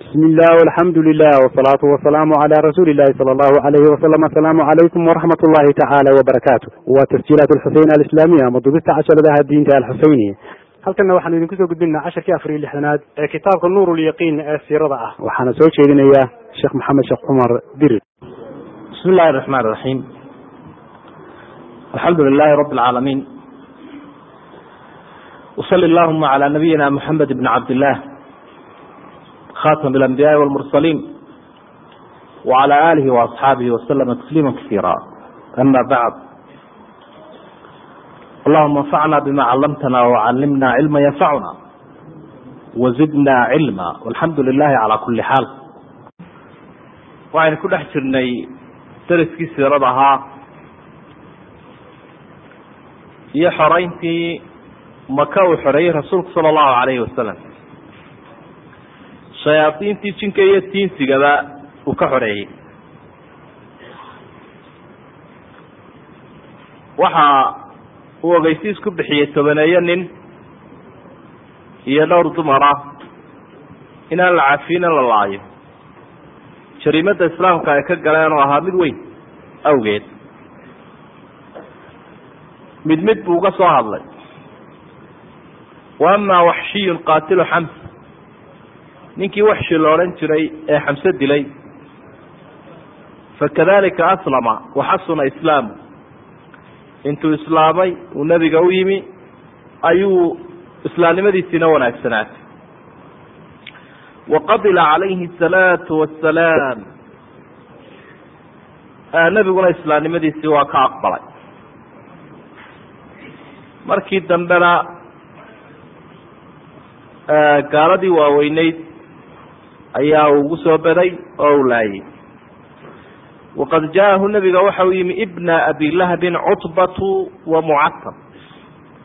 bismi illah alxamdu lilah wsalaatu wasalaamu cala rasuuli illahi sala allahu alayhi wasalam asalaamu calaykum waraxmat ullahi tacaala wabarakaatu waa tasjiilaat alxuseyn alislaamiya ama dubista casharadaha diinta alxuseyniya halkanna waxaanu idinku soo gudbinaa casharkii afar iyo lixdanaad ee kitaabka nuur lyaqiin ee siirada ah. Waxaana soo jeedinaya sheekh maxamed sheekh cumar dirir. Bismi illahi raxmaan raxiim alxamdu lilahi rabi alcaalamiin wsali allahuma cala nabiyina muxamed bni cabdillaah khatam alambiyaai walmursaliin wacala aalihi waasxaabihi waslama tasliima kasiira. Ama bacd allahuma anfacna bima callamtana wacallimna cilma yanfacuna wazidna cilma walxamdu lilahi calaa kuli xaal waxaynu ku dhex jirnay dariskii siirada ahaa iyo xoreyntii maka uu xoreeyey rasuulku sala allahu alayhi wasalam shayaadiintii jinka iyo tiinsigaba uu ka xoreeyey waxa uu ogeysiis ku bixiyey tobaneeyo nin iyo dhowr dumar ah inaan la cafiin in la laayo. Jariimada islaamka ay ka galeen oo ahaa mid weyn awgeed. Mid mid buu uga soo hadlay. Wa amaa waxshiyun qaatilu xams ninkii waxshi la odhan jiray ee xamse dilay fakadalika aslama waxasuna islaamu. Intuu islaamay uu nebiga u yimi ayuu islaamnimadiisiina wanaagsanaatay waqabila calayhi asalaatu wassalaam nebiguna islaamnimadiisii waa ka aqbalay. Markii dambena gaaladii waaweyneyd ayaa ugu soo baday oo u laayay. Waqad jaahu nabiga waxa uu yimi ibna abi lahabin cutbatu wa mucatab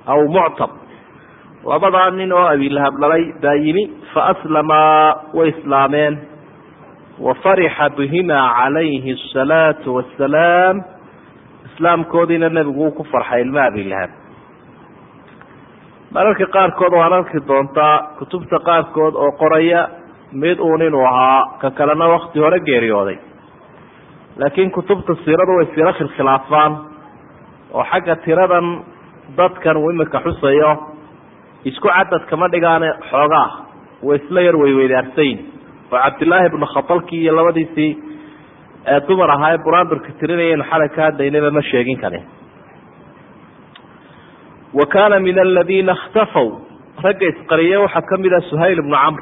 aw muctab labadaa nin oo abilahab dhalay baa yimi faaslamaa way islaameen. Wa farixa bihima calayhi asalaatu wassalaam islaamkoodiina nebigu wuu ku farxay ilma abilahab mararka qaarkood waan arki doontaa kutubta qaarkood oo qoraya mid uun inuu ahaa ka kalena wakti hore geeriyooday. Laakiin kutubta siiradu way siiro khilkhilaafaan oo xagga tiradan dadkan uu imika xusayo isku cadad kama dhigaane xoogaa way isla yar weyweydaarsayin oo cabdillaahi ibnu khatalkii iyo labadiisii ee dumar ahaa ee buraandurka tirinayaynu xalay ka hadlaynaba ma sheegin kani. Wa kaana min aladiina اkhtafow ragga isqariye waxaa ka mid ah suhayl ibnu camr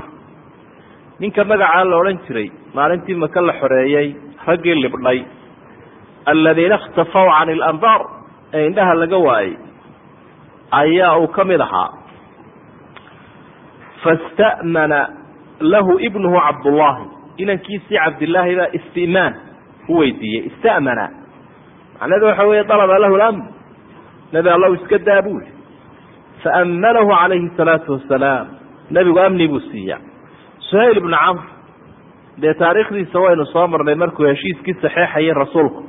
ninka magacaa la odhan jiray maalintii maka la xoreeyey raggii libdhay. Aladiina اkhtafow can ilandaar ee indhaha laga waayey ayaa uu ka mid ahaa. Fasta'mana lahu ibnuhu cabdullaahi. Inankiisii cabdillaahi baa isti'maan u weydiiyey. Istamana. Macnaheedu waxa weeye dalaba lahu lamn nebi allow iska daa buu faamanahu calayhi salaatu wasalaam nebigu amni buu siiya suhayl ibnu camr dee taariikhdiisa waynu soo marnay markuu heshiiskii saxeexayay rasuulku.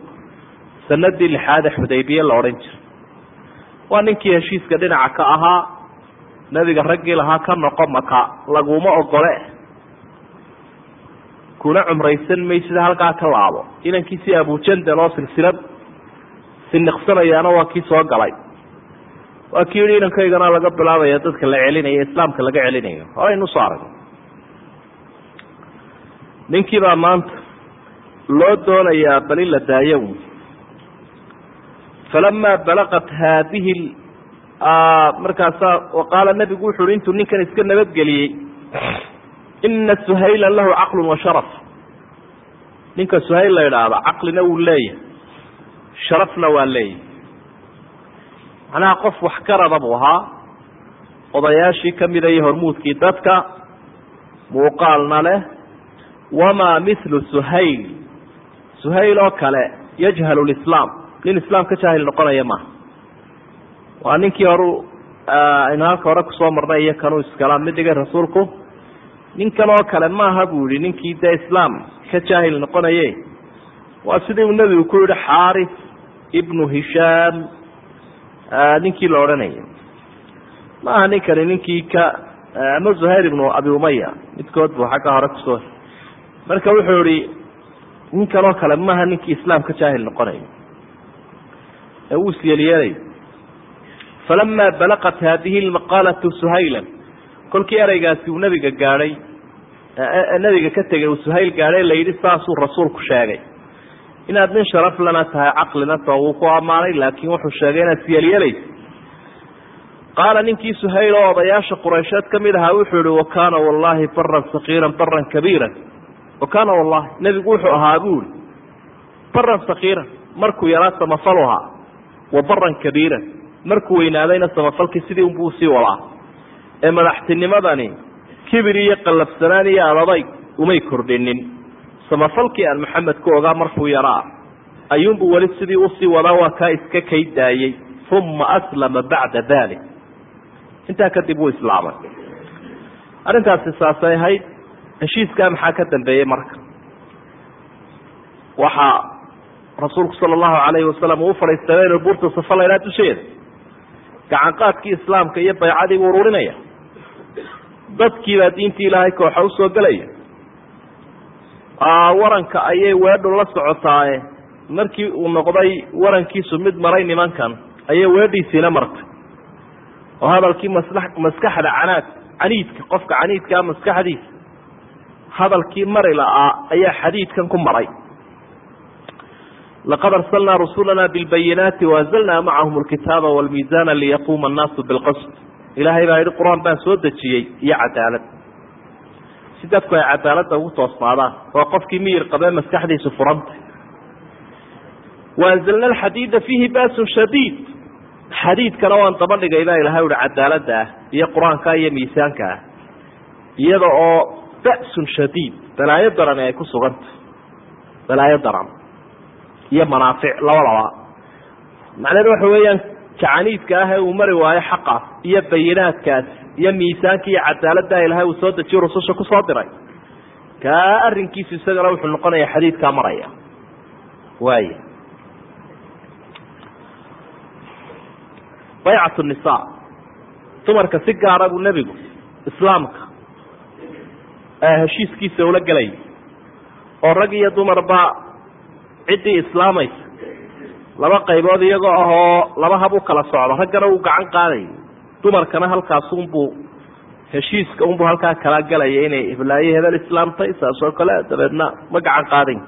Sanadii lixaade xudaybiye la odhan jiray. Waa ninkii heshiiska dhinaca ka ahaa nebiga raggii lahaa ka noqo maka laguma ogole kuna cumraysan maysida halkaa ka laabo. Inankiisii abujandal oo silsilad siniqsanayaana waa kii soo galay. Waa kii yihi inankaygana laga bilaabaya dadka la celinayo islaamka laga celinayo. Horaynu u soo aragno ninkii baa maanta loo doonayaa bal in la daayo falamaa balaqat haadihi markaasaa waqaala nebigu wuxu uhi intuu ninkan iska nabadgeliyey ina suhayla lahu caqlun wa sharaf. Ninka suhayl la idhaahda caqlina wuu leeyahay sharafna waa leeyahay. Macnaha qof waxgarada buu ahaa odayaashii kamida iyo hormuudkii dadka muuqaalna leh wamaa mithlu suhayl suhayl oo kale yajhalu lislaam nin islaam ka jaahil noqonaya maaha waa ninkii horu aynu halka hore ku soo marnay iyo kanuu iskala mid dhigay rasuulku ninkan oo kale maaha buu yihi ninkii dee islaam ka jaahil noqonaye waa sidii uu nebigu ku yihi xaaris ibnu hishaam ninkii la odhanayay maaha ninkani ninkii ka ama zuhayr ibnu abi umaya midkood buu xagga hore ku soo marka wuxuu ihi ninkan oo kale maaha ninkii islaamka jaahil noqonayo ee uu isyeelyeelayo falamaa balaqat haadihi lmaqaalatu suhaylan. Kolkii ereygaasi uu nebiga gaadhay nebiga ka tegay uu suhayl gaadhay la yidhi saasuu rasuulku sheegay. Inaad nin sharaf lana tahay caqlina tao wuu ku ammaanay laakiin wuxuu sheegay inaad isyeelyeelaysa qaala ninkii suhayl oo odayaasha quraysheed ka mid ahaa wuxuu yihi wakaana wallahi baran sakiiran baran kabiiran wakaana wallahi nebigu wuxuu ahaa buu ihi baran sakiiran markuu yaraa samafalu ahaa wa baran kabiiran markuu weynaadayna samafalkii sidii unbuu u sii wadaa ee madaxtinimadani kibir iyo qallafsanaan iyo adadayg umay kordhinin samafalkii aan maxamed ku ogaa markuu yaraa ayuunbuu weli sidii u sii wadaa waa kaa iska kay daayey uma aslama bacda dalik intaa kadib wuu islaamay arrintaasi saasay ahayd heshiiskaa maxaa ka dambeeyey marka? Waxaa rasuulku sala allahu calayhi wasalam uu ufadhiistanayno buurta safalayraa dusheeda gacanqaadkii islaamka iyo baycadii buu ururinaya. Dadkiibaa diintii ilaahay kooxa u soo gelaya waranka ayay weedhu la socotaaye markii uu noqday warankiisu mid maray nimankan ayay weedhiisiina martay. Oo hadalkii maskaxda canaad caniidka qofka caniidkaa maskaxdiisa hadalkii mari la-aa ayaa xadiidkan ku maray. Laqad arsalnaa rusulana bilbayinaati waanzalnaa macahum alkitaaba walmiizaana liyaquuma annaasu bilqasd ilaahay baa yihi qur'aan baan soo dejiyey iyo cadaalad. Si dadku ay cadaaladda ugu toosnaadaan waa qofkii miyir qabee maskaxdiisu furanta waanzalna alxadiida fiihi baasun shadiid. Xadiidkana waan daba dhigay baa ilahay uhi cadaaladda ah iyo qur'aanka iyo miisaanka ah iyada oo ba'sun shadiid balaayo darani ay ku sugantah balaayo daran iyo manaafic labadaba macnaheedu waxa weeyaan jacaniidka ah ee uu mari waayo xaqaas iyo bayinaadkaas iyo miisaanka iyo cadaaladda ilahay uu soo dejiyo rususha ku soo diray kaa arrinkiisu isagana wuxuu noqonayaa xadiidkaa maraya waaya baycat nisa dumarka si gaara buu nebigu islaamka heshiiskiisa ula gelaya oo rag iyo dumarba ciddii islaamaysa. Laba qaybood iyagoo ahoo laba hab u kala socdo. Raggana uu gacan qaadaya dumarkana halkaas unbuu heshiiska unbuu halkaa kala gelaya inay iblaayo hebel islaamtay saas oo kale dabeedna ma gacan qaadayn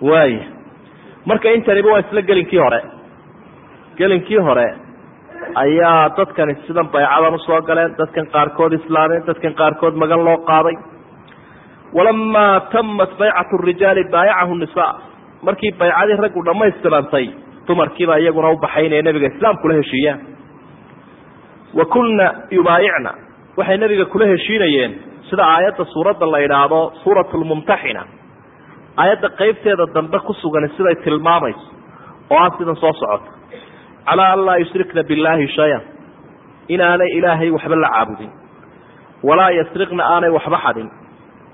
waaya marka intaniba waa isla gelinkii hore. Gelinkii hore ayaa dadkani sidan baycadan u soo galeen dadkan qaarkood islaameen dadkan qaarkood magan loo qaaday. Walamaa tamat baycatu rijaali baayacahu nisa markii baycadii raggu dhammaystirantay dumarkiiba iyaguna u baxay inay nebiga islaam kula heshiiyaan. Wa kunna yubaayicna. Waxay nebiga kula heshiinayeen sida aayadda suuradda la idhaahdo suurat lmumtaxina aayadda qeybteeda dambe ku sugan siday tilmaamayso oo ah sidan soo socota calaa an laa yushrikna billaahi shay-an inaanay ilaahay waxba la caabudin. Walaa yasriqna aanay waxba xadin.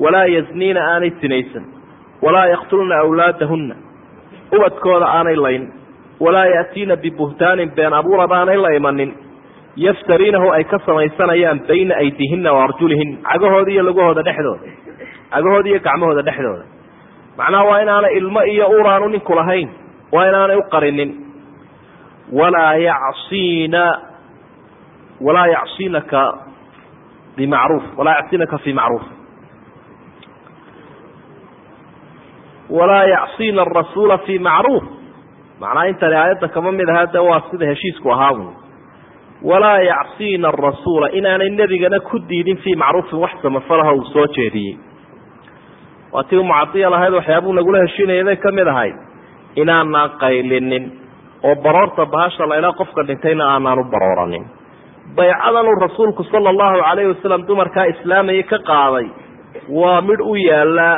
Walaa yazniina aanay sinaysan. Walaa yaqtulna awlaadahunna. Ubadkooda aanay layn. Walaa ya'tiina bibuhtaanin been abuurad aanay la imanin. Yaftariinahu ay ka samaysanayaan bayna aydihinna wa arjulihin cagahooda iyo lagahooda dhexdooda. Cagahooda iyo gacmahooda dhexdooda. Macnaha waa inaanay ilmo iyo uraanu ninku lahayn. Waa inaanay u qarinin walaa yacsiina walaa yacsinaka bimacruuf walaa yacsinaka fi macruuf walaa yacsiina arasuula fi macruuf macnaha intani aayadda kama mid aha de waa sida heshiisku ahaa wy walaa yacsiina arasuula inaanay nebigana ku diidin fii macruufin wax samafalaha uu soo jeediyey waa tii umucadiya lahayd waxyaabuu nagula heshiinaya bay ka mid ahayd inaanaan qaylinin oo baroorta bahasha laylaa qofka dhintayna aanaan u barooranin. Baycadanuu rasuulku sala allahu calayhi wasalam dumarkaa islaamaya ka qaaday waa midh u yaalla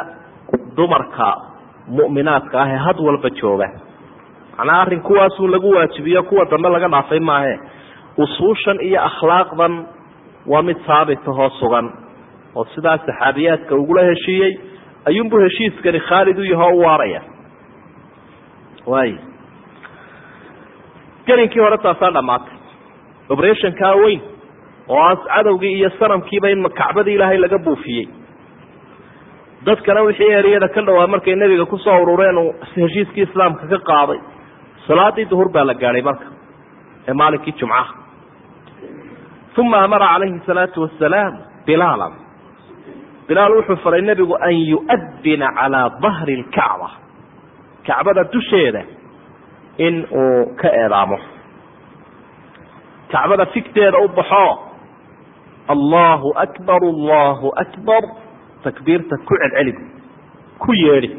dumarka mu'minaadka ah ee had walba jooga. Macnaa arrin kuwaasuu lagu waajibiyo kuwa dambe laga dhaafay maahe. Usuushan iyo akhlaaqdan waa mid saabitahoo sugan oo sidaa saxaabiyaadka ugula heshiiyey ayuunbuu heshiiskani khaalid u yahoo u waaraya. Waay gelinkii hore taasaa dhammaatay. Operationkaa weyn oo aas cadowgii iyo sanamkiiba in kacbadii ilaahay laga buufiyey. Dadkana wixii eriyada ka dhawaa markay nebiga ku soo urureen uu heshiiskii islaamka ka qaaday salaadii duhur baa la gaadhay marka ee maalinkii jumcaha uma amara calayhi salaatu wasalaam bilaalan. Bilaal wuxuu faray nebigu an yu'adina calaa dahri lkacba. Kacbada dusheeda in uu ka eedaamo. Kacbada figteeda u baxo. Allahu akbar allahu akbar. Takbiirta ku celceli ku yeedhi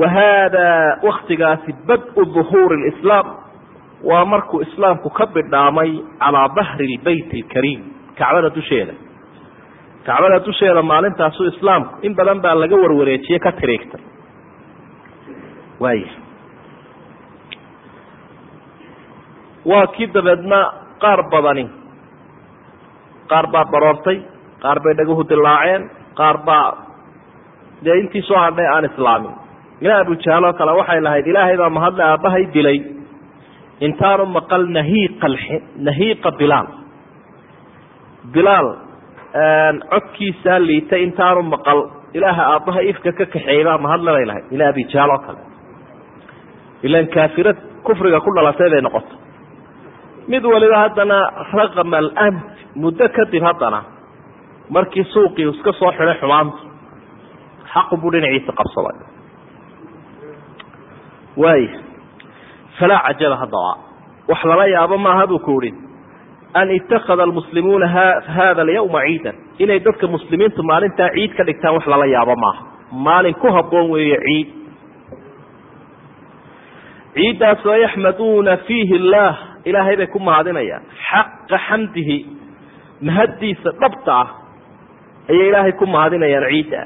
wa haadaa waktigaasi bad-u duhuuri lislaam waa markuu islaamku ka bidhaamay calaa dahri lbeyt alkariim kacbada dusheeda. Kacbada dusheeda maalintaasuu islaamku in badan baa laga warwareejiye ka tiriigtay waaya waa kii dabeedna qaar badani. Qaar baa baroortay qaar bay dhaguhu dilaaceen qaar baa dee intii soo hadhay aan islaamin. Ila oo kale waxay lahayd ilaahay baa mahadle aabbahay dilay. Intaanu maqal nahiiqa nahiiqa bilaal. Bilaal codkiisaa liitay intaanu maqal ilaaha aabbaha ifka ka kaxeeyey baa mahadle bay lahayd. Ila oo kale. Ilan kaafirad kufriga ku dhalatay bay noqotay mid waliba haddana raqama alamf muddo kadib haddana markii suuqii iska soo xidhay xumaanta xaqu buu dhinaciisa qabsaday. Waaya falaa cajaba haddaba wax lala yaabo maaha buu ku uhi an itakada almuslimuuna hada alyawma ciidan. Inay dadka muslimiintu maalintaa ciid ka dhigtaan wax lala yaabo maaha. Maalin ku habboon weeye ciid. Ciiddaasoo yaxmaduuna fiihi illaah ilaahay bay ku mahadinayaan. Xaqa xamdihi mahaddiisa dhabta ah ayay ilaahay ku mahadinayaan ciidda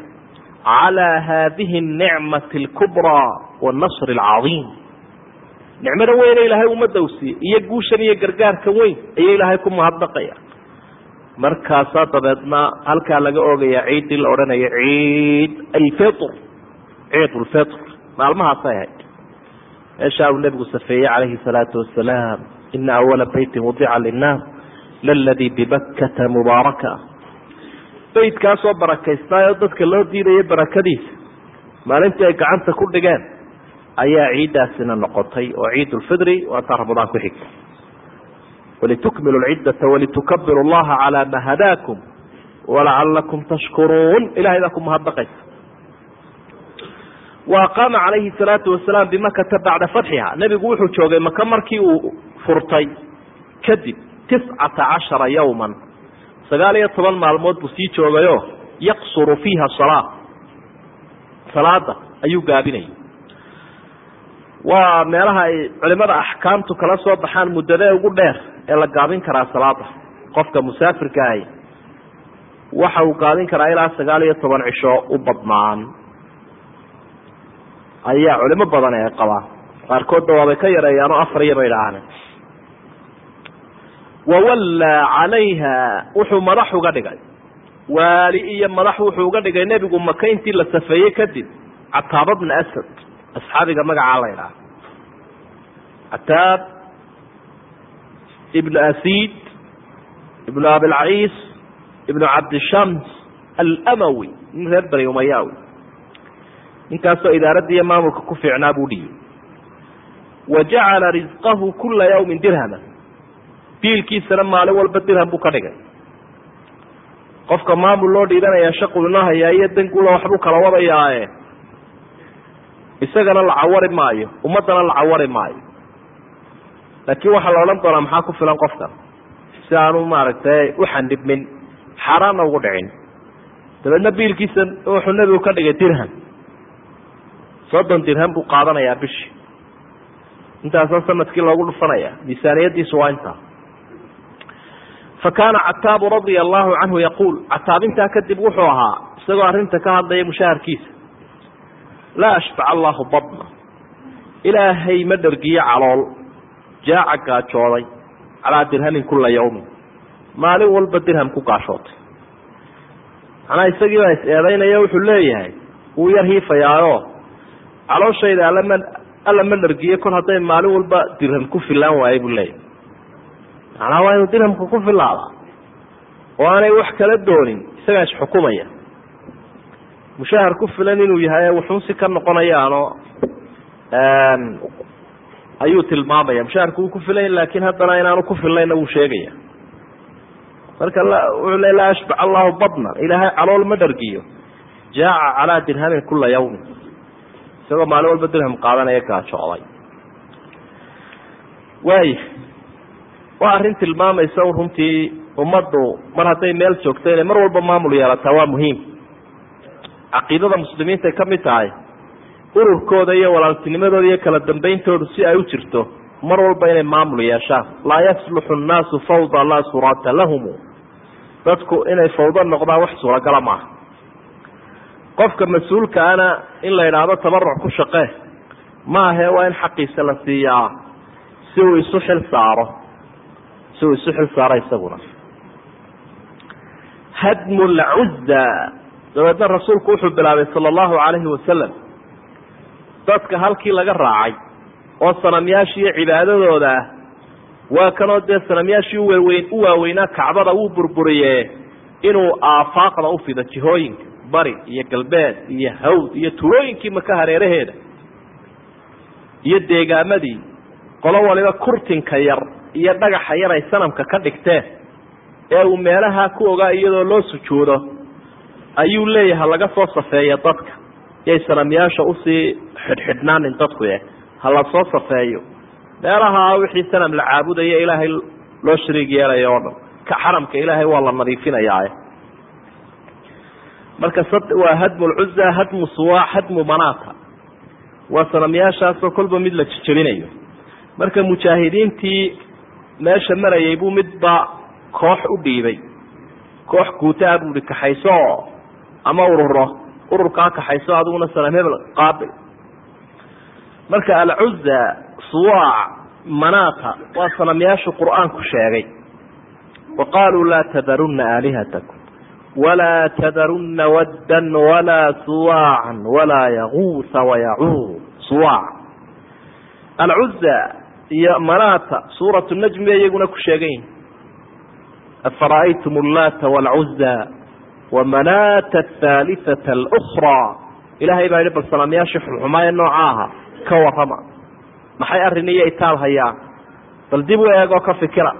calaa haadihi anicmati alkubraa waannasri alcadiim. Nicmada weyne ilaahay ummadda u siiyey iyo guushan iyo gargaarkan weyn ayay ilaahay ku mahadnaqayaan. Markaasaa dabeedna halkaa laga oogayaa ciiddii la odhanayo ciid alfitr. Ciid lfitr maalmahaasay ahayd. Meeshaa uu nebigu safeeyey calayhi salaatu wasalaam ina awala beytin wadica linnaas laladii bibakkata mubaaraka beytkaasoo barakaysnaayoo dadka loo diidayo barakadiisa maalintii ay gacanta ku dhigeen ayaa ciiddaasina noqotay oo ciid lfidri waataa ramadaan ku xigta walitukmilu lciddata walitukabiru llaha calaa ma hadaakum walacalakum tashkuruun ilahay baa ku mahadnaqaysa wa calayhi salaatu wasalaam bimakata bacda fatxiha nebigu wuxuu joogay maka markii uu furtay kadib tiscata cashara yawman. Sagaal iyo toban maalmood buu sii joogayo yaqsuru fiiha salaa. Salaada ayuu gaabinayay. Waa meelaha ay culimada axkaamtu kala soo baxaan muddadee ugu dheer ee la gaabin karaa salaada qofka musaafirka ahi waxa uu gaabin karaa ilaa sagaal iyo toban cisho u badnaan. Ayaa culimo badan ee qabaan qaarkoodna waabay ka yareeyaan oo afar iyo bay dhahaan wawallaa calayha wuxuu madax uga dhigay. Waali iyo madax wuxuu uga dhigay nebigu maka intii la safeeyey kadib cataaba bna asad asxaabiga magacaa la ydhaha cataab ibnu asiid ibnu abilcaciis ibnu cabdishams almawi nin reer bani umayaawi ninkaasoo idaaradda maamulka ku fiicnaa buu dhiyey wa jacala risqahu kula yawmin dirhama biilkiisana maalin walba dirham buu ka dhigay. Qofka maamul loo dhiibanaya shaqu inoo hayaa iyo danguula waxbuu kala wadayaae isagana la cawari maayo ummaddana la cawari maayo. Laakiin waxaa la odhan doonaa maxaa ku filan qofkan si aanu maaragtay u xandhibmin xaaraanna ugu dhicin. Dabeedna biilkiisa wuxuu nebigu ka dhigay dirham. Soddon dirham buu qaadanayaa bishii. Intaasoo sannadkii loogu dhufanaya miisaaniyadiisu waa intaa fa kaana cataabu radia allahu canhu yaquul cataabintaa kadib wuxuu ahaa isagoo arrinta ka hadlaya mushaharkiisa laa ashbac allahu badna ilaahay ma dhergiyo calool jaaca gaajooday calaa dirhamin kula yawmin maalin walba dirham ku gaashootay macnaa isagii baa is eedaynaya wuxuu leeyahay wuu yar hiifayaayo calooshayda allama alla ma dhargiye kol hadday maalin walba dirham ku filaan waaye buu leeyahy macnaha waa inuu dirhamka ku filaadaa oo aanay wax kala doonin isagaa isxukumaya mushahar ku filan inuu yahay wuxuunsi ka noqonayaano ayuu tilmaamaya. Mushaharku wuu ku filan laakiin haddana inaanu ku filnayna wuu sheegaya. Marka wuxuu le laa ashbac allahu badnan ilaahay calool ma dhargiyo. Jaaca calaa dirhamin kula yawmin isagoo maalin walba dirham qaadanaya gaajooday waaya waa arrin tilmaamaysa runtii ummaddu mar hadday meel joogto inay mar walba maamul yeelataa waa muhiim. Caqiidada muslimiintay ka mid tahay ururkooda iyo walaaltinimadooda iyo kala dambeyntoodu si ay u jirto mar walba inay maamul yeeshaan. Laa yasluxu nnaasu fawda laa suraata lahumu. Dadku inay fawdo noqdaan wax suuragala maaha qofka mas'uulkaana in la idhaahdo tabaruc ku shaqee maahe waa in xaqiisa la siiyaa si uu isu xil saaro si isu xil saaro isaguna. Hadmu lcuzza dabeedna rasuulku wuxuu bilaabay sala allahu calayhi wasalam dadka halkii laga raacay oo sanamyaashii iyo cibaadadooda ah waa kanoo dee sanamyaashii uwaweyn u waaweynaa kacbada wuu burburiye inuu aafaaqda ufido jihooyinka bari iyo galbeed iyo hawd iyo tulooyinkii maka hareeraheeda iyo deegaamadii qolo waliba kurtinka yar iyo dhagaxa yar ay sanamka ka dhigteen ee uu meelaha ku ogaa iyadoo loo sujuudo ayuu leeyahay laga soo safeeya dadka. Yay sanamyaasha u sii xidhxidhnaanin dadku eh ha la soo safeeyo. Meelaha wixii sanam la caabudaya ilaahay loo shariig yeelayo oo dhan. Ka xaramka ilaahay waa la nadiifinayaa. Marka waa hadmu lcuza hadmu suwaac hadmu manata waa sanamyaashaasoo kolba mid la jejebinayo marka mujaahidiintii meesha marayay buu midba koox u dhiibay. Koox guutaa buu ihi kaxayso ama ururo. Ururkaa kaxayso adiguna sanam qaabil marka alcuza suwaac manata waa sanamyaashu qur'aanku sheegay. Wa qaaluu laa tadarunna aalihatakum walaa tadarunna waddan walaa suwaacan walaa yaguusa wayacuur suwaac alcuza iyo manata suuratu najmi bay iyaguna ku sheegan yihiin afara'aytum allaata waalcuza wamanata athaalithata alukraa ilaahay baa yihi bal sanamyaashii xulxumaaya nooca aha ka warrama. Maxay arrin iyo itaal hayaan? Bal dib u eegoo ka fikira.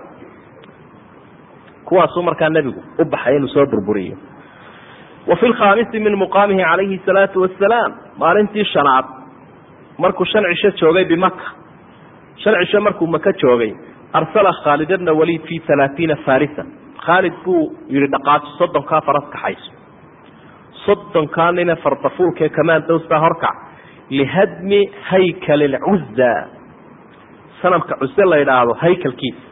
Kuwaasuu markaa nebigu u baxay inuu soo burburiyo. Wa fi lkhaamisi min muqaamihi calayhi salaatu wasalaam maalintii shanaad markuu shan cisho joogay bimaka shan cisho markuu maka joogay arsala khaalid bna waliid fi halaatiina farisa khaalid buu yihi dhaqaajo soddonkaa faras kaxayso soddonkaa nina fardafuulkae kamaan dowstaa horkac lihadmi haykal lcuza sanamka cuse la idhaahdo haykalkiisa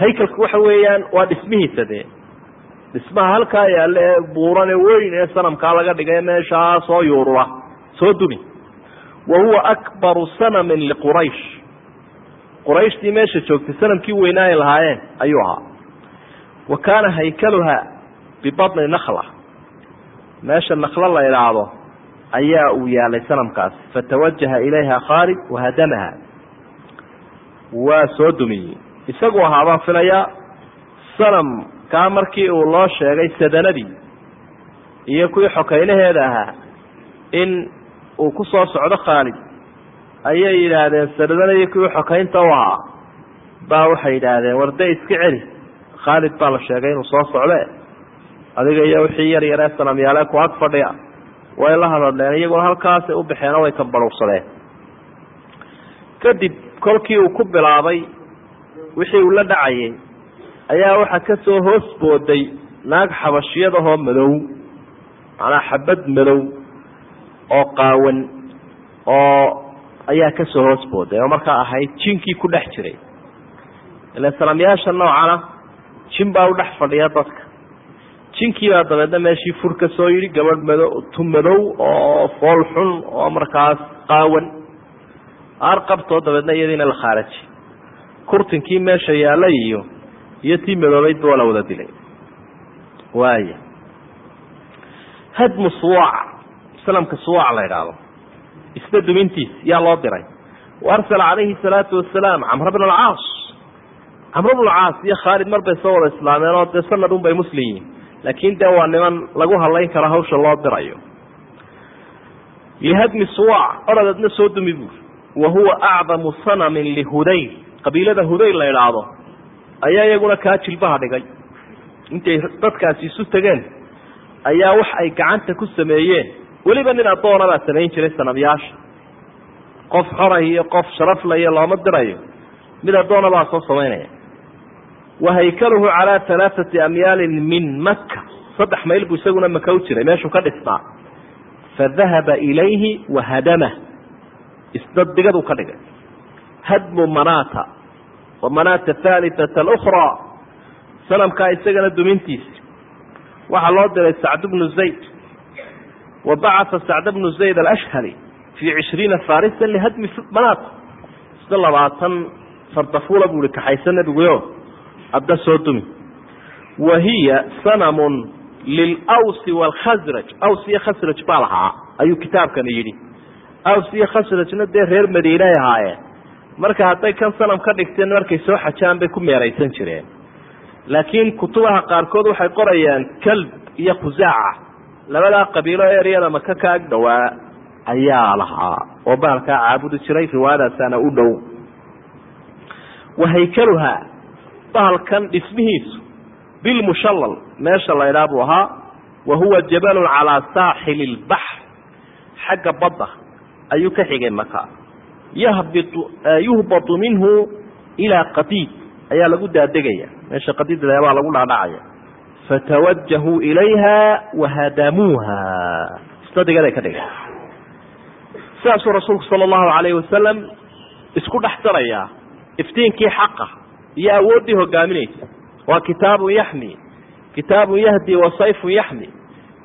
haykalku waxa weeyaan waa dhismihiisa dee. Dhismaha halkaa yaalla ee buurane weyn ee sanamkaa laga dhigay meeshaa soo yuurura soo dumi wa huwa akbaru sanamin liquraysh qurayshtii meesha joogtay sanamkii weynaa ay lahaayeen ayuu ahaa. Wa kaana haykaluha bibadni nakla meesha naklo la idhaahdo ayaa uu yaalay sanamkaasi fatawajaha ilayha khaalid wahadamaha waa soo dumiyey. Isagu ahaa baan filayaa sanamkaa markii uu loo sheegay sadanadii iyo kuwii xokaynaheeda ahaa in uu ku soo socdo khaalid ayay yidhaahdeen sadanadii kuwii xokaynta u ahaa baa waxay yidhaahdeen warde iska celi. Khaalid baa la sheegay inuu soo socde adiga iyo wixii yar yaree sanamyaale ku ag fadhiya way la hadadleen iyaguna halkaasay u baxeen oo way ka baruursadeen. Kadib kolkii uu ku bilaabay wixii uu la dhacayay ayaa waxaa ka soo hoos booday naag xabashiyadahoo madow macnaa xabad madow oo qaawan oo ayaa ka soo hoos booday oo markaa ahayd jinkii ku dhex jiray. Ila sanamyaasha noocana jin baa u dhex fadhiya dadka. Jinkii baa dabeedna meeshii fur ka soo yidhi gabadh mado tu madow oo fool xun oo markaas qaawan. Aar qabtoo dabeedna iyadiina la khaaraji. Kurtinkii meesha yaallay iyo iyo tii madoobeydba waa la wada dilay. Waaya hadmu suwaac sanamka suwaac la idhaahdo isna dumintiis yaa loo diray. Waarsala calayhi salaatu wasalaam camr bna alcaas camr bnu alcaas iyo khaalid mar bay soo wada islaameen oo dee sanad un bay muslim yihiin. Laakiin dee waa niman lagu hadlayn karo hawsha loo dirayo. Lihadmi suwaac orodadna soo dumi buuri wa huwa acdamu sanamin lihudayl qabiilada hudayl la idhaahdo ayaa iyaguna kaa jilbaha dhigay. Intay dadkaasi isu tegeen ayaa wax ay gacanta ku sameeyeen weliba nin addoona baa samayn jiray sanamyaasha qof xoray iyo qof sharaflaiyo looma dirayo. Mid addoona baa soo samaynaya. Wa haykaluhu calaa alaaati amyaalin min maka saddex mayl buu isaguna maka u jiray meeshuu ka dhisnaa fadahaba ilayhi wahadamah isdaddigaduu ka dhigay. Hadmu manata wa manata haalitata alukraa sanamkaa isagana dumintiisi. Waxaa loo diray sacd bnu zayd wa bacaa sacd bnu zayd alashhali fii cishriina farisa lihadmi manata isna labaatan fardafuula buu ihi kaxaysa nebiguyo adda soo dumi wa hiya sanamun lilawsi waalkhasraj aws iyo khasraj baa lahaa ayuu kitaabkani yidhi aws iyo khasrajna dee reer madiine ay ahaayeen marka hadday kan sanam ka dhigteen markay soo xajaan bay ku meeraysan jireen laakiin kutubaha qaarkood waxay qorayaan kalb iyo khusaaca labadaa qabiilo eryada maka ka ag dhowaa ayaa lahaa oo baalkaa caabudi jiray riwaayadaasaana u dhow. Wa haykaluhaa bahalkan dhismihiisu bilmushallal meesha laydhaa buu ahaa wa huwa jabalun calaa saaxili lbaxr xagga badda ayuu ka xigay maka yahbitu yuhbatu minhu ilaa qadiid ayaa lagu daadegaya. Meesha qadiidbaa lagu dhaadhacaya fatawajahuu ilayha wahadamuuha isnadigaday ka dhigay. Sidaasuu rasuulku sala allahu alayhi wasalam isku dhex darayaa iftiinkii xaqa iyo awooddii hogaaminaysa waa kitaabun yaxmi kitaabun yahdi wa sayfun yaxmi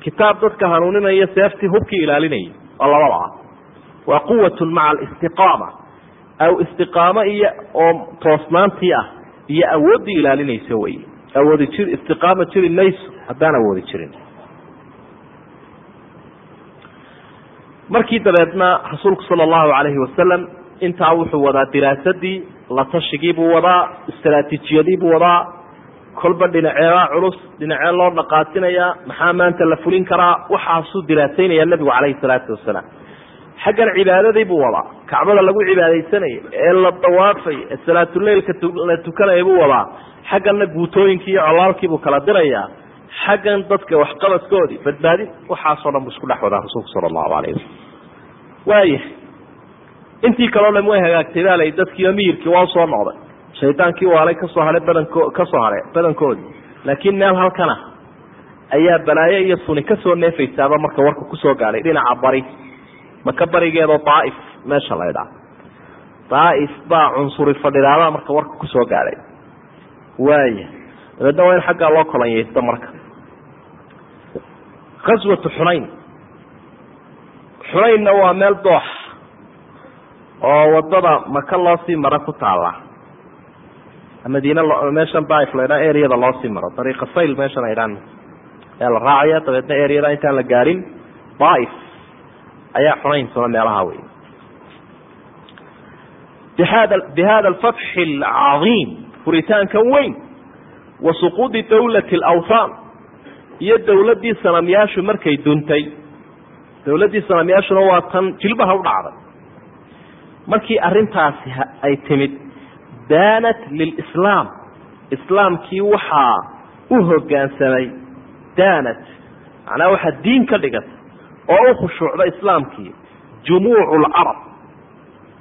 kitaab dadka hanuuninaya seeftii hubkii ilaalinaya. Oo labada ah waa quwatun maca alistiqaama aw istiqaamo iyo oo toosnaantii ah iyo awooddii ilaalinaysa wey awoodi jir istiqaama jiri mayso haddaan awoodi jirin. Markii dabeedna rasuulku sala allahu calayhi wasalam intaa wuxuu wadaa diraasadii la buu wadaa istaraatiijiyadii buu wadaa kolba dhinaceebaa culus dhinacee loo dhaqaatinayaa maxaa maanta la fulin karaa waxaasuu diraasaynaya nebigu calayhi salaatu wasalaam. Xaggan cibaadadii buu wadaa kacbada lagu cibaadaysanaya ee la dawaafay ee salaatuleilka la tukanaya buu wadaa xagganna guutooyinkii iyo colaalkii buu kala dirayaa. Xaggan dadka waxqabadkoodii badbaadin waxaasoo dhan buu isku dhex wadaa rasuulku sala allahu alayh wasalam waayahay intii kaleo dham way hagaagtay baa lay dadkiiyo miyirkii waa u soo noqday. Shaydaankii waalay ka soo hahay badanko ka soo hahay badankoodii. Laakiin meel halkana ayaa balaayo iyo suni ka soo neefaysaaba marka warka ku soo gaadhay dhinaca bari. Maka barigeedoo daaif meesha la ydhaa daaif baa cunsuri fadhidaabaa marka warka ku soo gaadhay waaya dabeedna waa in xaggaa loo kolanyaysto marka khaswatu xunayn. Xunaynna waa meel doox oo waddada maka loo sii maro ku taala madiine meeshan daaif la ydhaa areada loo maro. Dariiqa sayl meeshan aydhaan ayaa la raacaya dabeedna areada intaan la gaadhin daaif ayaa xunayntuna meelaha wey bihada alfatxi alcadiim furitaankan weyn wa suquudi dawlati alawthaan iyo dowladdii sanamyaashu markay duntay. Dowladdii sanamyaashuna waa tan jilbaha u dhacday. Markii arrintaasi ay timid daanat lilislaam. Islaamkii waxaa u hoggaansamay daanat macnaha waxaa diin ka dhigatay oo u khushuucda islaamkii jumuucu lcarab